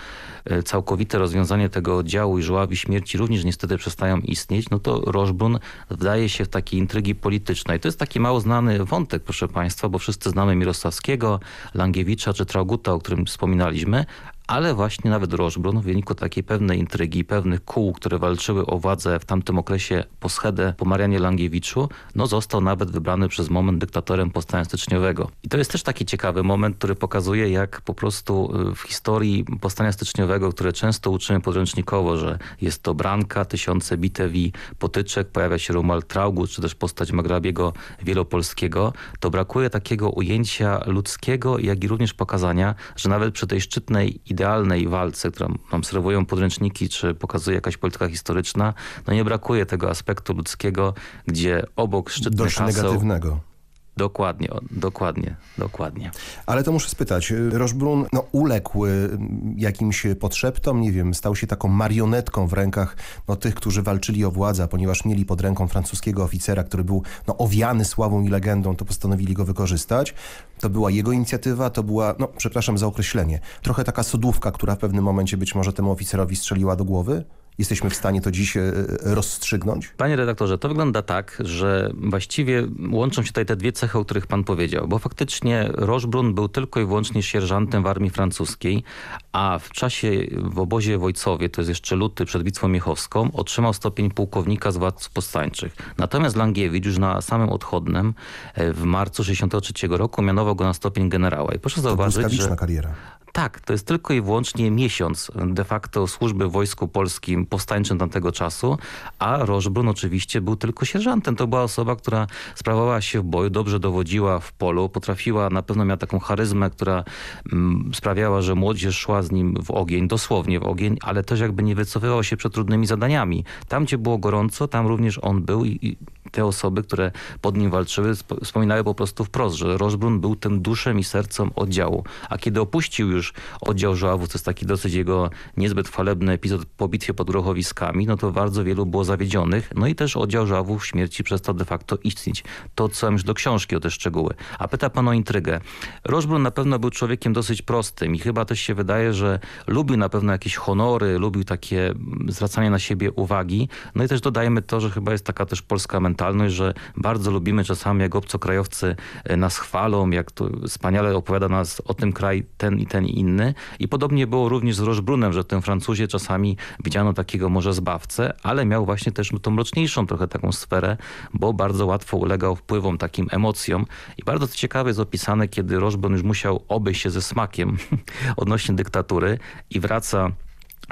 e, całkowite rozwiązanie tego oddziału i żuławi śmierci również niestety przestają istnieć, no to Rożbrun wdaje się w takie intrygi polityczne. I to jest taki mało znany wątek, proszę Państwa, bo wszyscy znamy Mirosławskiego, Langiewicza czy Trauguta, o którym wspominaliśmy, ale właśnie nawet Rożbrun w wyniku takiej pewnej intrygi, pewnych kół, które walczyły o władzę w tamtym okresie po schedę po Marianie Langiewiczu, no został nawet wybrany przez moment dyktatorem powstania styczniowego. I to jest też taki ciekawy moment, który pokazuje, jak po prostu y, w historii powstania styczniowego, które często uczymy podręcznikowo, że jest to branka, tysiące bitew i potyczek, pojawia się Romuald Traugut, czy też postać Magrabiego Wielopolskiego, to brakuje takiego ujęcia ludzkiego, jak i również pokazania, że nawet przy tej szczytnej idealnej walce, którą nam serwują podręczniki, czy pokazuje jakaś polityka historyczna, no nie brakuje tego aspektu ludzkiego, gdzie obok szczytnych Dość haseł... negatywnego. Dokładnie, dokładnie, dokładnie. Ale to muszę spytać, Rożbrun no, uległ y, jakimś podszeptom, nie wiem, stał się taką marionetką w rękach no, tych, którzy walczyli o władzę, ponieważ mieli pod ręką francuskiego oficera, który był no, owiany sławą i legendą, to postanowili go wykorzystać. To była jego inicjatywa, to była, no przepraszam za określenie, trochę taka sodówka, która w pewnym momencie być może temu oficerowi strzeliła do głowy? Jesteśmy w stanie to dziś e, rozstrzygnąć? Panie redaktorze, to wygląda tak, że właściwie łączą się tutaj te dwie cechy, o których pan powiedział, bo faktycznie Rożbrun był tylko i wyłącznie sierżantem w armii francuskiej, a w czasie w obozie w Ojcowie, to jest jeszcze luty przed bitwą miechowską, otrzymał stopień pułkownika z władz powstańczych. Natomiast Langiewicz już na samym odchodnym e, w marcu 63 roku mianował go na stopień generała. I proszę zauważyć, że... kariera. Tak, to jest tylko i wyłącznie miesiąc de facto służby w Wojsku Polskim powstańczym tamtego czasu, a Rożbrun oczywiście był tylko sierżantem. To była osoba, która sprawowała się w boju, dobrze dowodziła w polu, potrafiła, na pewno miała taką charyzmę, która mm, sprawiała, że młodzież szła z nim w ogień, dosłownie w ogień, ale też jakby nie wycofywał się przed trudnymi zadaniami. Tam, gdzie było gorąco, tam również on był i, i te osoby, które pod nim walczyły, wspominały po prostu wprost, że Rożbrun był tym duszem i sercem oddziału. A kiedy opuścił już oddział Żoławów, to jest taki dosyć jego niezbyt chwalebny epizod po bitwie pod Grochowiskami, no to bardzo wielu było zawiedzionych. No i też oddział Żoławów śmierci przestał de facto istnieć. To co już do książki o te szczegóły. A pyta pan o intrygę. Rożbrun na pewno był człowiekiem dosyć prostym i chyba też się wydaje, że lubił na pewno jakieś honory, lubił takie zwracanie na siebie uwagi. No i też dodajmy to, że chyba jest taka też polska mentalność paradoksalność, że bardzo lubimy czasami, jak obcokrajowcy e, nas chwalą, jak to wspaniale opowiada nas o tym kraj ten i ten i inny. I podobnie było również z Rożbrunem, że w tym Francuzie czasami widziano takiego może zbawcę, ale miał właśnie też tą mroczniejszą trochę taką sferę, bo bardzo łatwo ulegał wpływom, takim emocjom. I bardzo ciekawe jest opisane, kiedy Rożbrun już musiał obejść się ze smakiem odnośnie dyktatury i wraca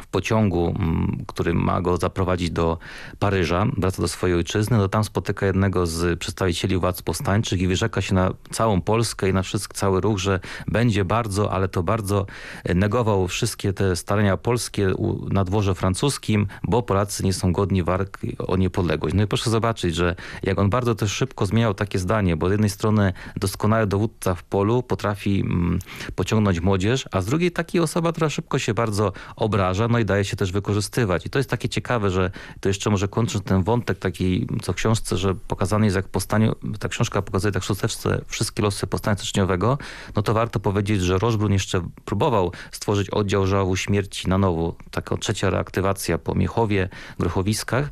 w pociągu, mm, który ma go zaprowadzić do Paryża, wraca do swojej ojczyzny, to tam spotyka jednego z przedstawicieli władz powstańczych i wyrzeka się na całą Polskę i na wszystko, cały ruch, że będzie bardzo, ale to bardzo negował wszystkie te starania polskie na dworze francuskim, bo Polacy nie są godni walki o niepodległość. No i proszę zobaczyć, że jak on bardzo też szybko zmieniał takie zdanie, bo z jednej strony doskonały dowódca w polu potrafi mm, pociągnąć młodzież, a z drugiej taki osoba, która szybko się bardzo obraża, no i daje się też wykorzystywać. I to jest takie ciekawe, że to jeszcze może kończąc ten wątek taki, co w książce, że pokazany jest jak powstanie, ta książka pokazuje tak w szósteczce wszystkie losy powstania styczniowego, no to warto powiedzieć, że Rożbrun jeszcze próbował stworzyć oddział żałowu śmierci na nowo, taka trzecia reaktywacja po Miechowie, Grochowiskach.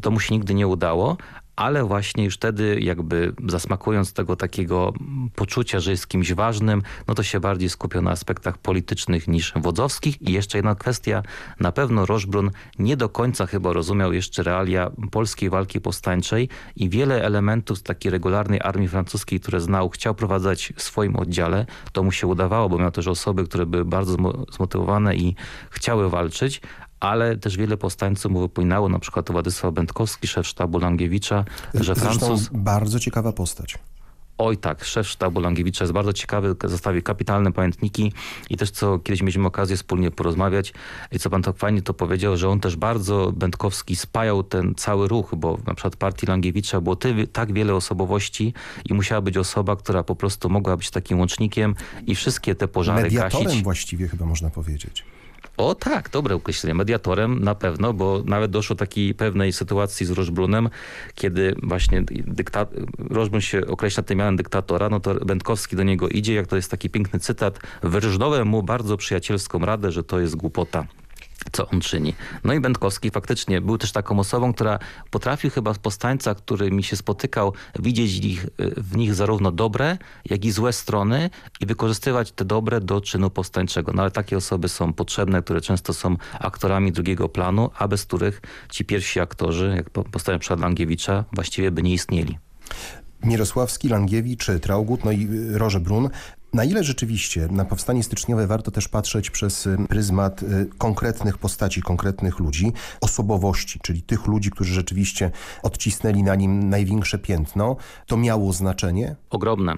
To mu się nigdy nie udało, ale właśnie już wtedy jakby zasmakując tego takiego poczucia, że jest kimś ważnym, no to się bardziej skupiał na aspektach politycznych niż wodzowskich. I jeszcze jedna kwestia, na pewno Rożbrun nie do końca chyba rozumiał jeszcze realia polskiej walki powstańczej i wiele elementów z takiej regularnej armii francuskiej, które znał, chciał prowadzać w swoim oddziale. To mu się udawało, bo miał też osoby, które były bardzo zmotywowane i chciały walczyć, ale też wiele powstańców mu wypłynęło, na przykład Władysław Będkowski, szef sztabu Langiewicza, że Zresztą Francuz... bardzo ciekawa postać. Oj tak, szef sztabu Langiewicza jest bardzo ciekawy, zostawił kapitalne pamiętniki i też co kiedyś mieliśmy okazję wspólnie porozmawiać i co pan tak fajnie to powiedział, że on też bardzo Będkowski spajał ten cały ruch, bo na przykład partii Langiewicza było ty, tak wiele osobowości i musiała być osoba, która po prostu mogła być takim łącznikiem i wszystkie te pożary Mediatorem gasić. właściwie chyba można powiedzieć. O tak, dobre określenie. Mediatorem na pewno, bo nawet doszło do takiej pewnej sytuacji z Rożbrunem, kiedy właśnie dykta... Rożbrun się określa tym mianem dyktatora, no to Będkowski do niego idzie, jak to jest taki piękny cytat, wyrżnąłem mu bardzo przyjacielską radę, że to jest głupota co on czyni. No i Będkowski faktycznie był też taką osobą, która potrafił chyba powstańca, który mi się spotykał, widzieć ich, w nich zarówno dobre, jak i złe strony i wykorzystywać te dobre do czynu powstańczego. No ale takie osoby są potrzebne, które często są aktorami drugiego planu, a bez których ci pierwsi aktorzy, jak powstają przykład Langiewicza, właściwie by nie istnieli. Mirosławski, Langiewicz, Traugut, no i Roże Brun na ile rzeczywiście na powstanie styczniowe warto też patrzeć przez y, pryzmat y, konkretnych postaci, konkretnych ludzi, osobowości, czyli tych ludzi, którzy rzeczywiście odcisnęli na nim największe piętno, to miało znaczenie? Ogromne.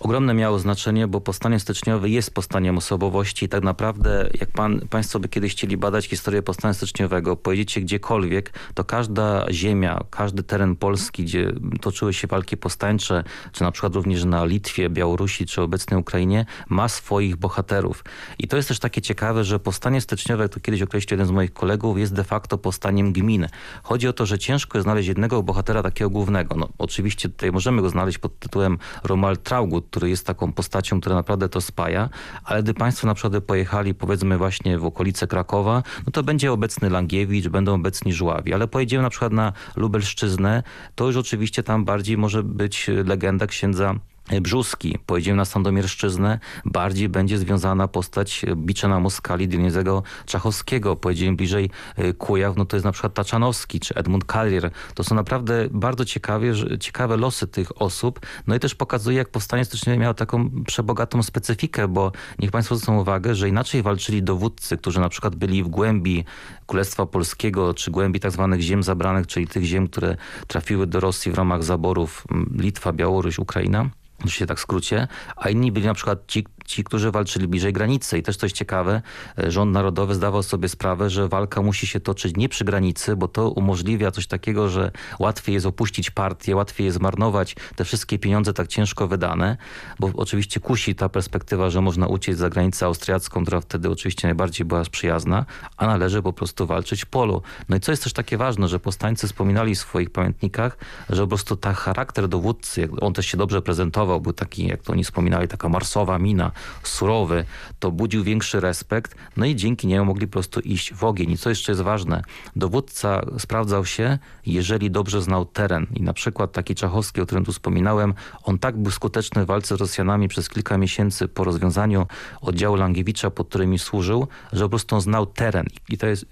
Ogromne miało znaczenie, bo powstanie styczniowe jest powstaniem osobowości i tak naprawdę jak pan, państwo by kiedyś chcieli badać historię powstania styczniowego, pojedziecie gdziekolwiek, to każda ziemia, każdy teren Polski, gdzie toczyły się walki powstańcze, czy na przykład również na Litwie, Białorusi, czy obecnej Ukrainie, Ukrainie ma swoich bohaterów. I to jest też takie ciekawe, że powstanie styczniowe, jak to kiedyś określił jeden z moich kolegów, jest de facto powstaniem gminy. Chodzi o to, że ciężko jest znaleźć jednego bohatera takiego głównego. No, oczywiście tutaj możemy go znaleźć pod tytułem Romuald Traugut, który jest taką postacią, która naprawdę to spaja, ale gdy państwo na przykład pojechali powiedzmy właśnie w okolice Krakowa, no to będzie obecny Langiewicz, będą obecni Żuławi, ale pojedziemy na przykład na Lubelszczyznę, to już oczywiście tam bardziej może być legenda księdza Brzuski, pojedziemy na Sandomierszczyznę, bardziej będzie związana postać Biczena Moskali, Dionizego Czachowskiego. Pojedziemy bliżej y, Kujaw, no to jest na przykład Taczanowski czy Edmund Kallier. To są naprawdę bardzo ciekawie, ciekawe losy tych osób. No i też pokazuje, jak powstanie styczniowe miało taką przebogatą specyfikę, bo niech Państwo zwrócą uwagę, że inaczej walczyli dowódcy, którzy na przykład byli w głębi Królestwa Polskiego, czy głębi tak zwanych ziem zabranych, czyli tych ziem, które trafiły do Rosji w ramach zaborów Litwa, Białoruś, Ukraina? Się tak skrócie, a inni byli na przykład ci, ci, którzy walczyli bliżej granicy. I też coś ciekawe, e, rząd narodowy zdawał sobie sprawę, że walka musi się toczyć nie przy granicy, bo to umożliwia coś takiego, że łatwiej jest opuścić partię, łatwiej jest zmarnować te wszystkie pieniądze tak ciężko wydane, bo oczywiście kusi ta perspektywa, że można uciec za granicę austriacką, która wtedy oczywiście najbardziej była przyjazna, a należy po prostu walczyć w polu. No i co jest też takie ważne, że powstańcy wspominali w swoich pamiętnikach, że po prostu ta charakter dowódcy, on też się dobrze prezentował, był taki, jak to oni wspominali, taka marsowa mina, surowy, to budził większy respekt, no i dzięki niemu mogli po prostu iść w ogień. I co jeszcze jest ważne, dowódca sprawdzał się, jeżeli dobrze znał teren. I na przykład taki Czachowski, o którym tu wspominałem, on tak był skuteczny w walce z Rosjanami przez kilka miesięcy po rozwiązaniu oddziału Langiewicza, pod którymi służył, że po prostu znał teren. I to jest,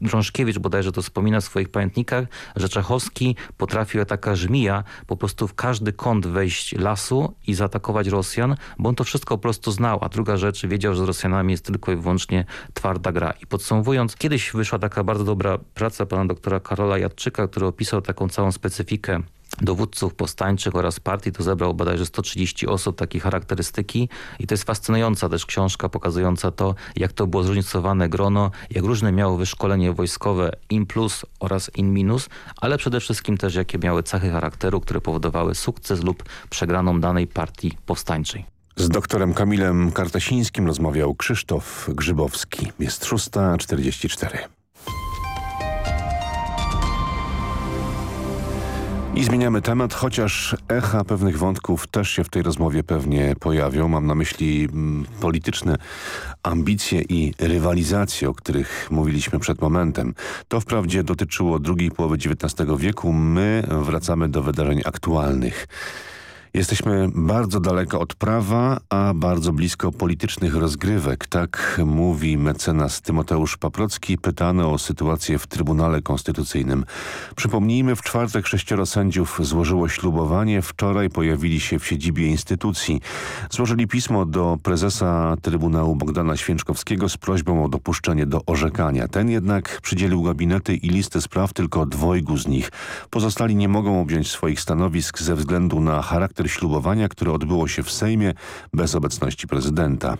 Drążkiewicz bodajże to wspomina w swoich pamiętnikach, że Czachowski potrafił taka żmija po prostu w każdy kąt wejść lasu i zaatakować Rosjan, bo on to wszystko po prostu znał. A druga rzecz, wiedział, że z Rosjanami jest tylko i wyłącznie twarda gra. I podsumowując, kiedyś wyszła taka bardzo dobra praca pana doktora Karola Jadczyka, który opisał taką całą specyfikę dowódców powstańczych oraz partii, to zebrał bodajże 130 osób, takie charakterystyki i to jest fascynująca też książka pokazująca to, jak to było zróżnicowane grono, jak różne miało wyszkolenie wojskowe in plus oraz in minus, ale przede wszystkim też jakie miały cechy charakteru, które powodowały sukces lub przegraną danej partii powstańczej. Z doktorem Kamilem Kartasińskim rozmawiał Krzysztof Grzybowski. Jest 6.44. I zmieniamy temat, chociaż echa pewnych wątków też się w tej rozmowie pewnie pojawią. Mam na myśli mm, polityczne ambicje i rywalizacje, o których mówiliśmy przed momentem. To wprawdzie dotyczyło drugiej połowy XIX wieku. My wracamy do wydarzeń aktualnych. Jesteśmy bardzo daleko od prawa, a bardzo blisko politycznych rozgrywek. Tak mówi mecenas Tymoteusz Paprocki, pytany o sytuację w Trybunale Konstytucyjnym. Przypomnijmy, w czwartek sześcioro sędziów złożyło ślubowanie. Wczoraj pojawili się w siedzibie instytucji. Złożyli pismo do prezesa Trybunału Bogdana Święczkowskiego z prośbą o dopuszczenie do orzekania. Ten jednak przydzielił gabinety i listy spraw tylko dwojgu z nich. Pozostali nie mogą objąć swoich stanowisk ze względu na charakter ślubowania, które odbyło się w Sejmie bez obecności prezydenta.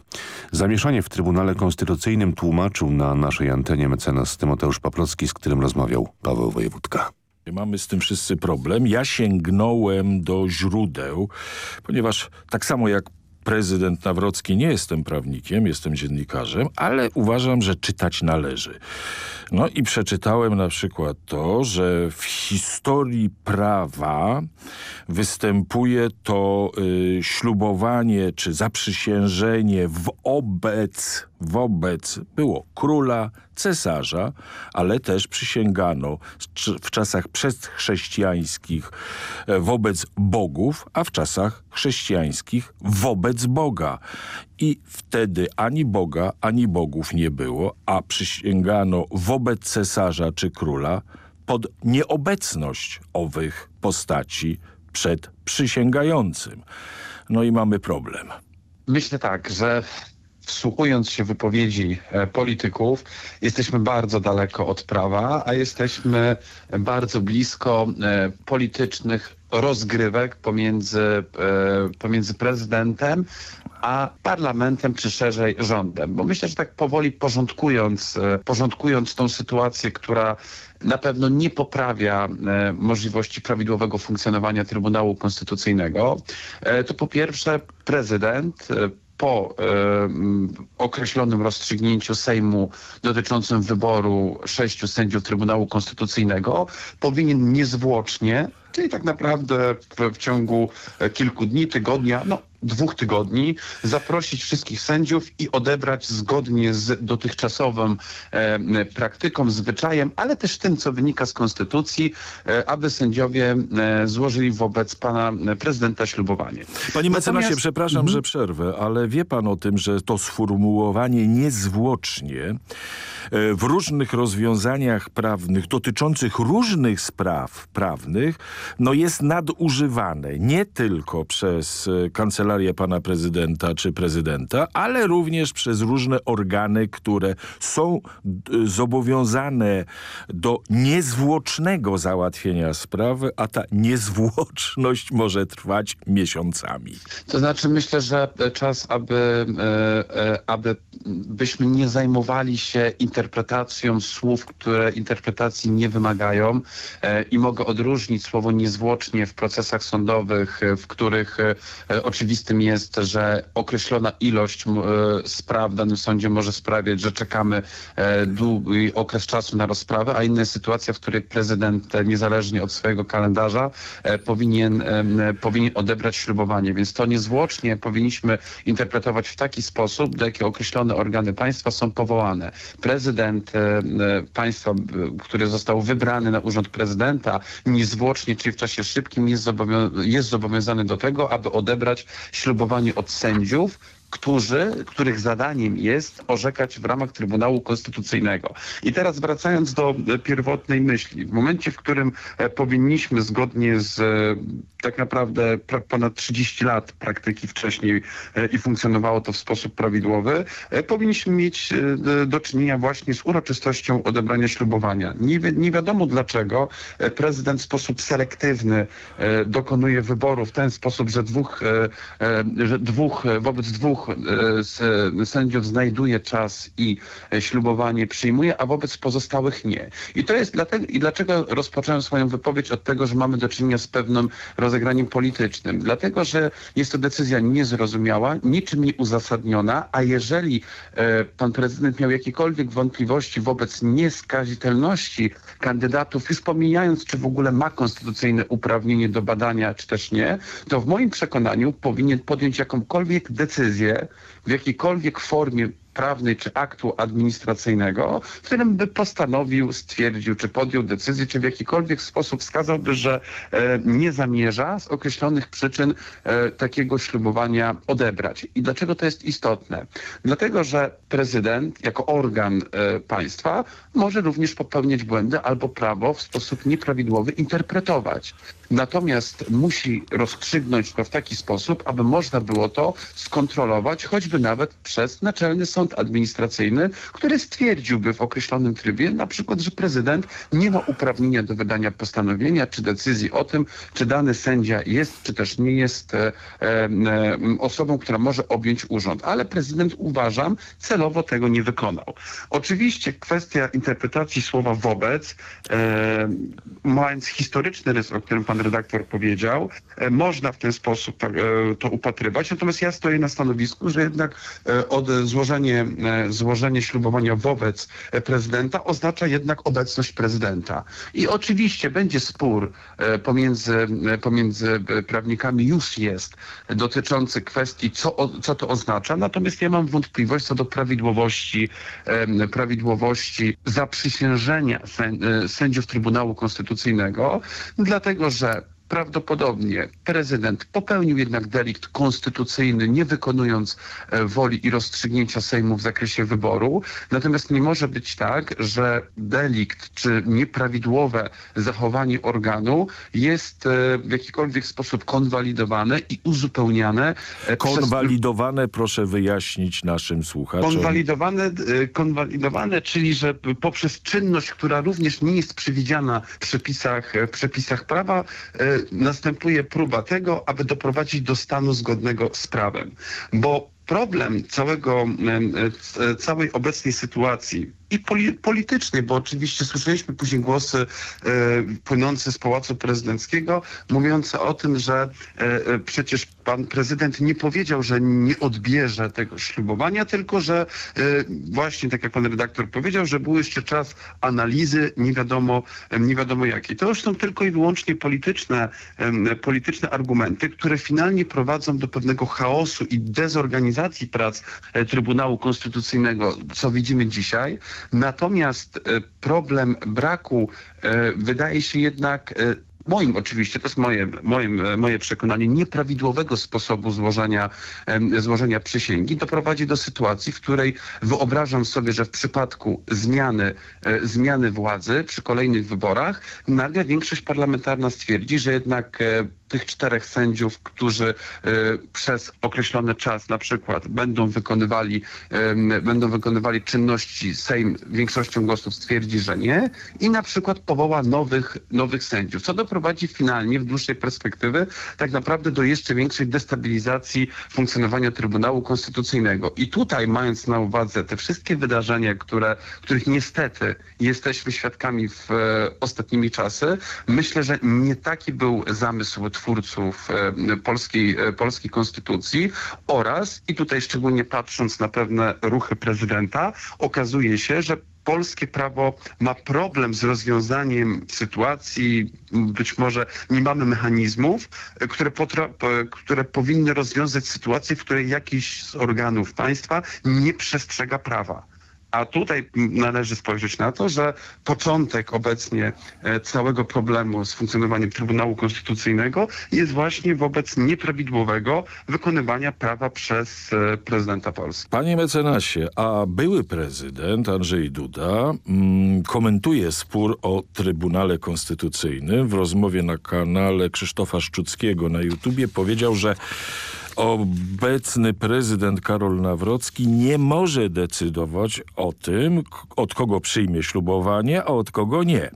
Zamieszanie w Trybunale Konstytucyjnym tłumaczył na naszej antenie mecenas Tymoteusz Paprocki, z którym rozmawiał Paweł Wojewódka. Mamy z tym wszyscy problem. Ja sięgnąłem do źródeł, ponieważ tak samo jak prezydent Nawrocki, nie jestem prawnikiem, jestem dziennikarzem, ale uważam, że czytać należy. No i przeczytałem na przykład to, że w historii prawa występuje to y, ślubowanie czy zaprzysiężenie wobec, wobec było króla, cesarza, ale też przysięgano w czasach przedchrześcijańskich e, wobec bogów, a w czasach chrześcijańskich wobec Boga. I wtedy ani Boga, ani bogów nie było, a przysięgano wobec cesarza czy króla pod nieobecność owych postaci przed przysięgającym. No i mamy problem. Myślę tak, że wsłuchując się wypowiedzi e, polityków, jesteśmy bardzo daleko od prawa, a jesteśmy bardzo blisko e, politycznych rozgrywek pomiędzy, e, pomiędzy prezydentem a parlamentem czy szerzej rządem. Bo myślę, że tak powoli porządkując, porządkując tą sytuację, która na pewno nie poprawia możliwości prawidłowego funkcjonowania Trybunału Konstytucyjnego, to po pierwsze prezydent po e, określonym rozstrzygnięciu Sejmu dotyczącym wyboru sześciu sędziów Trybunału Konstytucyjnego powinien niezwłocznie, czyli tak naprawdę w, w ciągu kilku dni, tygodnia, no dwóch tygodni zaprosić wszystkich sędziów i odebrać zgodnie z dotychczasową e, praktyką, zwyczajem, ale też tym, co wynika z konstytucji, e, aby sędziowie e, złożyli wobec pana prezydenta ślubowanie. Panie mecenasie, Natomiast... przepraszam, mhm. że przerwę, ale wie pan o tym, że to sformułowanie niezwłocznie e, w różnych rozwiązaniach prawnych dotyczących różnych spraw prawnych no jest nadużywane nie tylko przez e, kancelarię kancelarię pana prezydenta czy prezydenta, ale również przez różne organy, które są zobowiązane do niezwłocznego załatwienia sprawy, a ta niezwłoczność może trwać miesiącami. To znaczy myślę, że czas, aby, e, e, aby byśmy nie zajmowali się interpretacją słów, które interpretacji nie wymagają e, i mogę odróżnić słowo niezwłocznie w procesach sądowych, w których oczywiście oczywistym jest, że określona ilość e, spraw w danym sądzie może sprawiać, że czekamy e, długi okres czasu na rozprawę, a inna jest sytuacja, w której prezydent e, niezależnie od swojego kalendarza powinien, powinien odebrać ślubowanie. Więc to niezwłocznie powinniśmy interpretować w taki sposób, do jakiego określone organy państwa są powołane. Prezydent państwa, który został wybrany na urząd prezydenta, niezwłocznie, czyli w czasie szybkim jest jest zobowiązany do tego, aby odebrać ślubowanie od sędziów, którzy, których zadaniem jest orzekać w ramach Trybunału Konstytucyjnego. I teraz wracając do e, pierwotnej myśli. W momencie, w którym e, powinniśmy zgodnie z e, tak naprawdę ponad 30 lat praktyki wcześniej i funkcjonowało to w sposób prawidłowy, powinniśmy mieć do czynienia właśnie z uroczystością odebrania ślubowania. Nie, nie wiadomo dlaczego prezydent w sposób selektywny dokonuje wyboru w ten sposób, że dwóch, że dwóch wobec dwóch dwóch e, sędziów znajduje czas i e, ślubowanie przyjmuje, a wobec pozostałych nie. I to jest dlatego, i dlaczego rozpocząłem swoją wypowiedź od tego, że mamy do czynienia z pewnym rozegraniem politycznym. Dlatego, że jest to decyzja niezrozumiała, niczym nie uzasadniona, a jeżeli e, pan prezydent miał jakiekolwiek wątpliwości wobec nieskazitelności kandydatów, już pomijając, czy w ogóle ma konstytucyjne uprawnienie do badania, czy też nie, to w moim przekonaniu powinien podjąć jakąkolwiek decyzję, w jakiejkolwiek formie prawnej czy aktu administracyjnego, w którym by postanowił, stwierdził, czy podjął decyzję, czy w jakikolwiek sposób wskazałby, że e, nie zamierza z określonych przyczyn e, takiego ślubowania odebrać. I dlaczego to jest istotne? Dlatego, że prezydent jako organ e, państwa może również popełniać błędy albo prawo w sposób nieprawidłowy interpretować. Natomiast musi rozstrzygnąć to w taki sposób, aby można było to skontrolować, choćby nawet przez Naczelny Sąd Administracyjny, który stwierdziłby w określonym trybie na przykład, że prezydent nie ma uprawnienia do wydania postanowienia czy decyzji o tym, czy dany sędzia jest, czy też nie jest e, e, osobą, która może objąć urząd. Ale prezydent, uważam, celowo tego nie wykonał. Oczywiście kwestia interpretacji słowa wobec, e, mając historyczny rys, o którym pan redaktor powiedział, e, można w ten sposób e, to upatrywać. Natomiast ja stoję na stanowisku, że jednak e, od złożenie, złożenie ślubowania wobec prezydenta oznacza jednak obecność prezydenta. I oczywiście będzie spór pomiędzy, pomiędzy prawnikami, już jest, dotyczący kwestii, co, co to oznacza. Natomiast ja mam wątpliwość co do prawidłowości, prawidłowości zaprzysiężenia sędziów Trybunału Konstytucyjnego, dlatego że prawdopodobnie prezydent popełnił jednak delikt konstytucyjny, nie wykonując e, woli i rozstrzygnięcia Sejmu w zakresie wyboru. Natomiast nie może być tak, że delikt czy nieprawidłowe zachowanie organu jest e, w jakikolwiek sposób konwalidowane i uzupełniane. E, konwalidowane, przez... proszę wyjaśnić naszym słuchaczom. Konwalidowane, konwalidowane, czyli że poprzez czynność, która również nie jest przewidziana w przepisach, w przepisach prawa, następuje próba tego, aby doprowadzić do stanu zgodnego z prawem. Bo problem całego, e, całej obecnej sytuacji i politycznej, bo oczywiście słyszeliśmy później głosy e, płynące z Pałacu Prezydenckiego mówiące o tym, że e, e, przecież pan prezydent nie powiedział, że nie odbierze tego ślubowania, tylko że e, właśnie tak jak pan redaktor powiedział, że był jeszcze czas analizy nie wiadomo, nie wiadomo jakiej. To już są tylko i wyłącznie polityczne, polityczne argumenty, które finalnie prowadzą do pewnego chaosu i dezorganizacji prac e, Trybunału Konstytucyjnego, co widzimy dzisiaj. Natomiast e, problem braku e, wydaje się jednak e, moim oczywiście, to jest moje, moje, przekonanie, nieprawidłowego sposobu złożenia, złożenia przysięgi doprowadzi do sytuacji, w której wyobrażam sobie, że w przypadku zmiany, zmiany władzy przy kolejnych wyborach nagle większość parlamentarna stwierdzi, że jednak tych czterech sędziów, którzy y, przez określony czas na przykład będą wykonywali, będą wykonywali czynności, Sejm większością głosów stwierdzi, że nie i na przykład powoła nowych, nowych sędziów, co doprowadzi finalnie w dłuższej perspektywy tak naprawdę do jeszcze większej destabilizacji funkcjonowania Trybunału Konstytucyjnego. I tutaj mając na uwadze te wszystkie wydarzenia, które, których niestety jesteśmy świadkami w e, ostatnimi czasy, myślę, że nie taki był zamysł twórców e, polskiej, e, polskiej konstytucji oraz, i tutaj szczególnie patrząc na pewne ruchy prezydenta, okazuje się, że polskie prawo ma problem z rozwiązaniem sytuacji, być może nie mamy mechanizmów, e, które, które powinny rozwiązać sytuację, w której jakiś z organów państwa nie przestrzega prawa. A tutaj należy spojrzeć na to, że początek obecnie e, całego problemu z funkcjonowaniem Trybunału Konstytucyjnego jest właśnie wobec nieprawidłowego wykonywania prawa przez e, prezydenta Polski. Panie mecenasie, a były prezydent Andrzej Duda mm, komentuje spór o Trybunale Konstytucyjnym. W rozmowie na kanale Krzysztofa Szczuckiego na YouTubie powiedział, że obecny prezydent Karol Nawrocki nie może decydować o tym, od kogo przyjmie ślubowanie, a od kogo nie.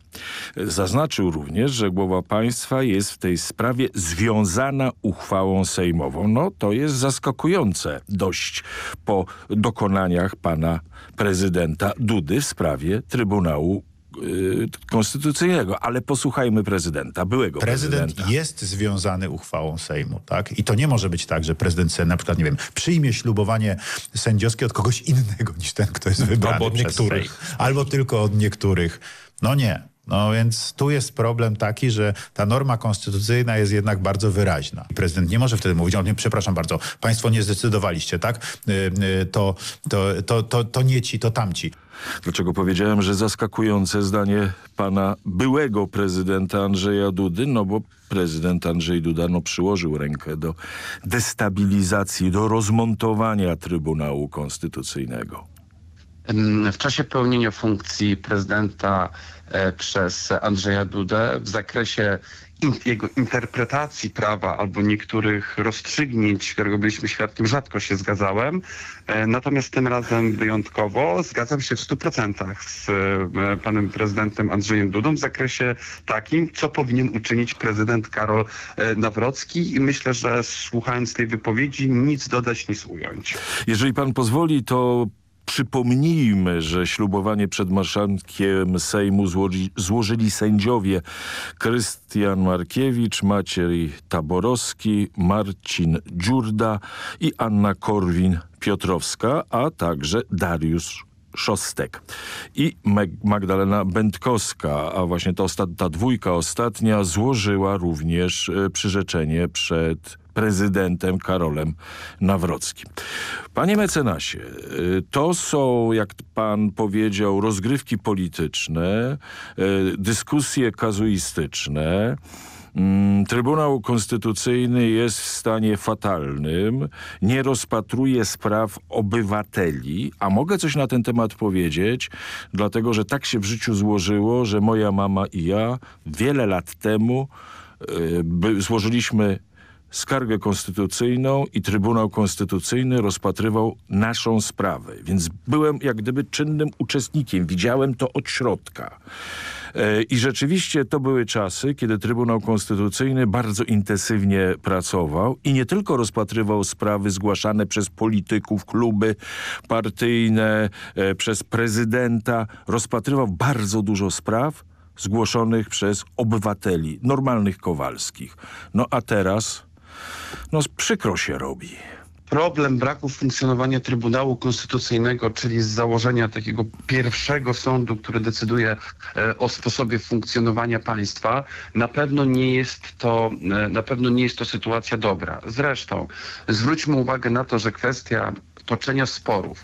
Zaznaczył również, że głowa państwa jest w tej sprawie związana uchwałą sejmową. No to jest zaskakujące dość po dokonaniach pana prezydenta Dudy w sprawie Trybunału konstytucyjnego, ale posłuchajmy prezydenta, byłego Prezydent prezydenta. jest związany uchwałą Sejmu, tak? I to nie może być tak, że prezydent na przykład, nie wiem, przyjmie ślubowanie sędziowskie od kogoś innego niż ten, kto jest wybrany Albo od przez niektórych. Sejm. Albo tylko od niektórych. No nie. No więc tu jest problem taki, że ta norma konstytucyjna jest jednak bardzo wyraźna. Prezydent nie może wtedy mówić, o nie, przepraszam bardzo, państwo nie zdecydowaliście, tak? Y, y, to, to, to, to, to nie ci, to tamci. Dlaczego powiedziałem, że zaskakujące zdanie pana byłego prezydenta Andrzeja Dudy? No bo prezydent Andrzej Duda no, przyłożył rękę do destabilizacji, do rozmontowania Trybunału Konstytucyjnego. W czasie pełnienia funkcji prezydenta e, przez Andrzeja Dudę w zakresie jego interpretacji prawa albo niektórych rozstrzygnięć, którego byliśmy świadkiem, rzadko się zgadzałem. E, natomiast tym razem wyjątkowo zgadzam się w 100% z e, panem prezydentem Andrzejem Dudą w zakresie takim, co powinien uczynić prezydent Karol Nawrocki i myślę, że słuchając tej wypowiedzi nic dodać, nic ująć. Jeżeli pan pozwoli, to Przypomnijmy, że ślubowanie przed marszałkiem Sejmu złoży, złożyli sędziowie Krystian Markiewicz, Maciej Taborowski, Marcin Dziurda i Anna Korwin-Piotrowska, a także Dariusz Szostek i Magdalena Będkowska, a właśnie ta, ta dwójka ostatnia złożyła również e, przyrzeczenie przed prezydentem Karolem Nawrockim. Panie mecenasie, y, to są, jak pan powiedział, rozgrywki polityczne, y, dyskusje kazuistyczne, mm, Trybunał Konstytucyjny jest w stanie fatalnym, nie rozpatruje spraw obywateli, a mogę coś na ten temat powiedzieć, dlatego że tak się w życiu złożyło, że moja mama i ja wiele lat temu y, złożyliśmy skargę konstytucyjną i Trybunał Konstytucyjny rozpatrywał naszą sprawę. Więc byłem jak gdyby czynnym uczestnikiem, widziałem to od środka. E, I rzeczywiście to były czasy, kiedy Trybunał Konstytucyjny bardzo intensywnie pracował i nie tylko rozpatrywał sprawy zgłaszane przez polityków, kluby partyjne, e, przez prezydenta, rozpatrywał bardzo dużo spraw zgłoszonych przez obywateli, normalnych Kowalskich. No a teraz no przykro się robi problem braku funkcjonowania Trybunału Konstytucyjnego, czyli z założenia takiego pierwszego sądu, który decyduje e, o sposobie funkcjonowania państwa, na pewno nie jest to, e, na pewno nie jest to sytuacja dobra. Zresztą zwróćmy uwagę na to, że kwestia toczenia sporów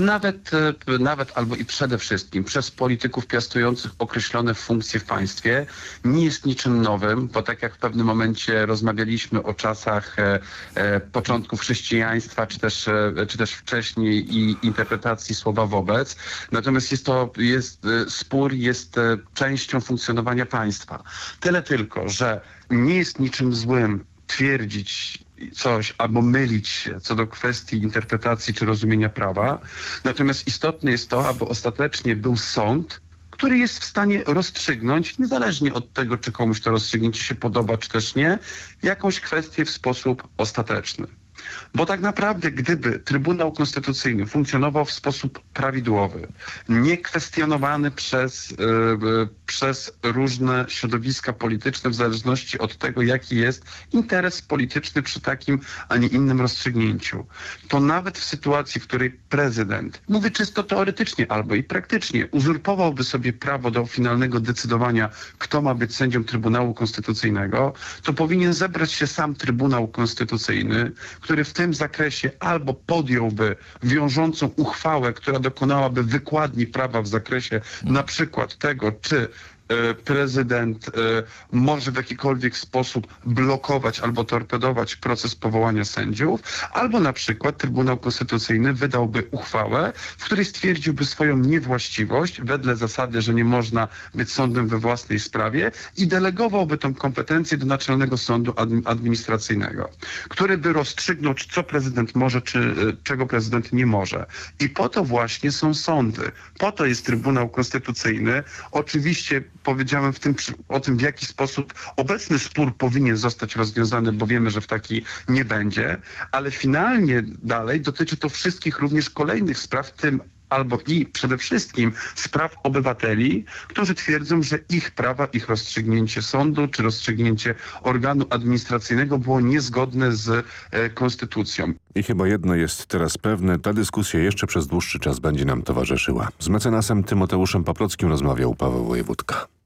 nawet, e, nawet albo i przede wszystkim przez polityków piastujących określone funkcje w państwie nie jest niczym nowym, bo tak jak w pewnym momencie rozmawialiśmy o czasach e, e, początków chrześcijaństwa, czy też, czy też wcześniej i interpretacji słowa wobec, natomiast jest to, jest, spór jest częścią funkcjonowania państwa. Tyle tylko, że nie jest niczym złym twierdzić coś albo mylić się co do kwestii interpretacji czy rozumienia prawa. Natomiast istotne jest to, aby ostatecznie był sąd, który jest w stanie rozstrzygnąć, niezależnie od tego, czy komuś to rozstrzygnięcie się podoba, czy też nie, jakąś kwestię w sposób ostateczny. Bo tak naprawdę, gdyby Trybunał Konstytucyjny funkcjonował w sposób prawidłowy, niekwestionowany przez, yy, przez różne środowiska polityczne w zależności od tego, jaki jest interes polityczny przy takim, a nie innym rozstrzygnięciu, to nawet w sytuacji, w której prezydent, mówię czysto teoretycznie albo i praktycznie, uzurpowałby sobie prawo do finalnego decydowania, kto ma być sędzią Trybunału Konstytucyjnego, to powinien zebrać się sam Trybunał Konstytucyjny, który w tym zakresie albo podjąłby wiążącą uchwałę, która dokonałaby wykładni prawa w zakresie na przykład tego, czy prezydent e, może w jakikolwiek sposób blokować albo torpedować proces powołania sędziów, albo na przykład Trybunał Konstytucyjny wydałby uchwałę, w której stwierdziłby swoją niewłaściwość wedle zasady, że nie można być sądem we własnej sprawie i delegowałby tą kompetencję do Naczelnego Sądu Admi- Administracyjnego, który by rozstrzygnął, co prezydent może, czy e, czego prezydent nie może. I po to właśnie są sądy. Po to jest Trybunał Konstytucyjny. Oczywiście powiedziałem tym, o tym, w jaki sposób obecny spór powinien zostać rozwiązany, bo wiemy, że w taki nie będzie, ale finalnie dalej dotyczy to wszystkich również kolejnych spraw, w tym albo i przede wszystkim spraw obywateli, którzy twierdzą, że ich prawa, ich rozstrzygnięcie sądu czy rozstrzygnięcie organu administracyjnego było niezgodne z e, konstytucją. I chyba jedno jest teraz pewne, ta dyskusja jeszcze przez dłuższy czas będzie nam towarzyszyła. Z mecenasem Tymoteuszem Paprockim rozmawiał Paweł Wojewódka.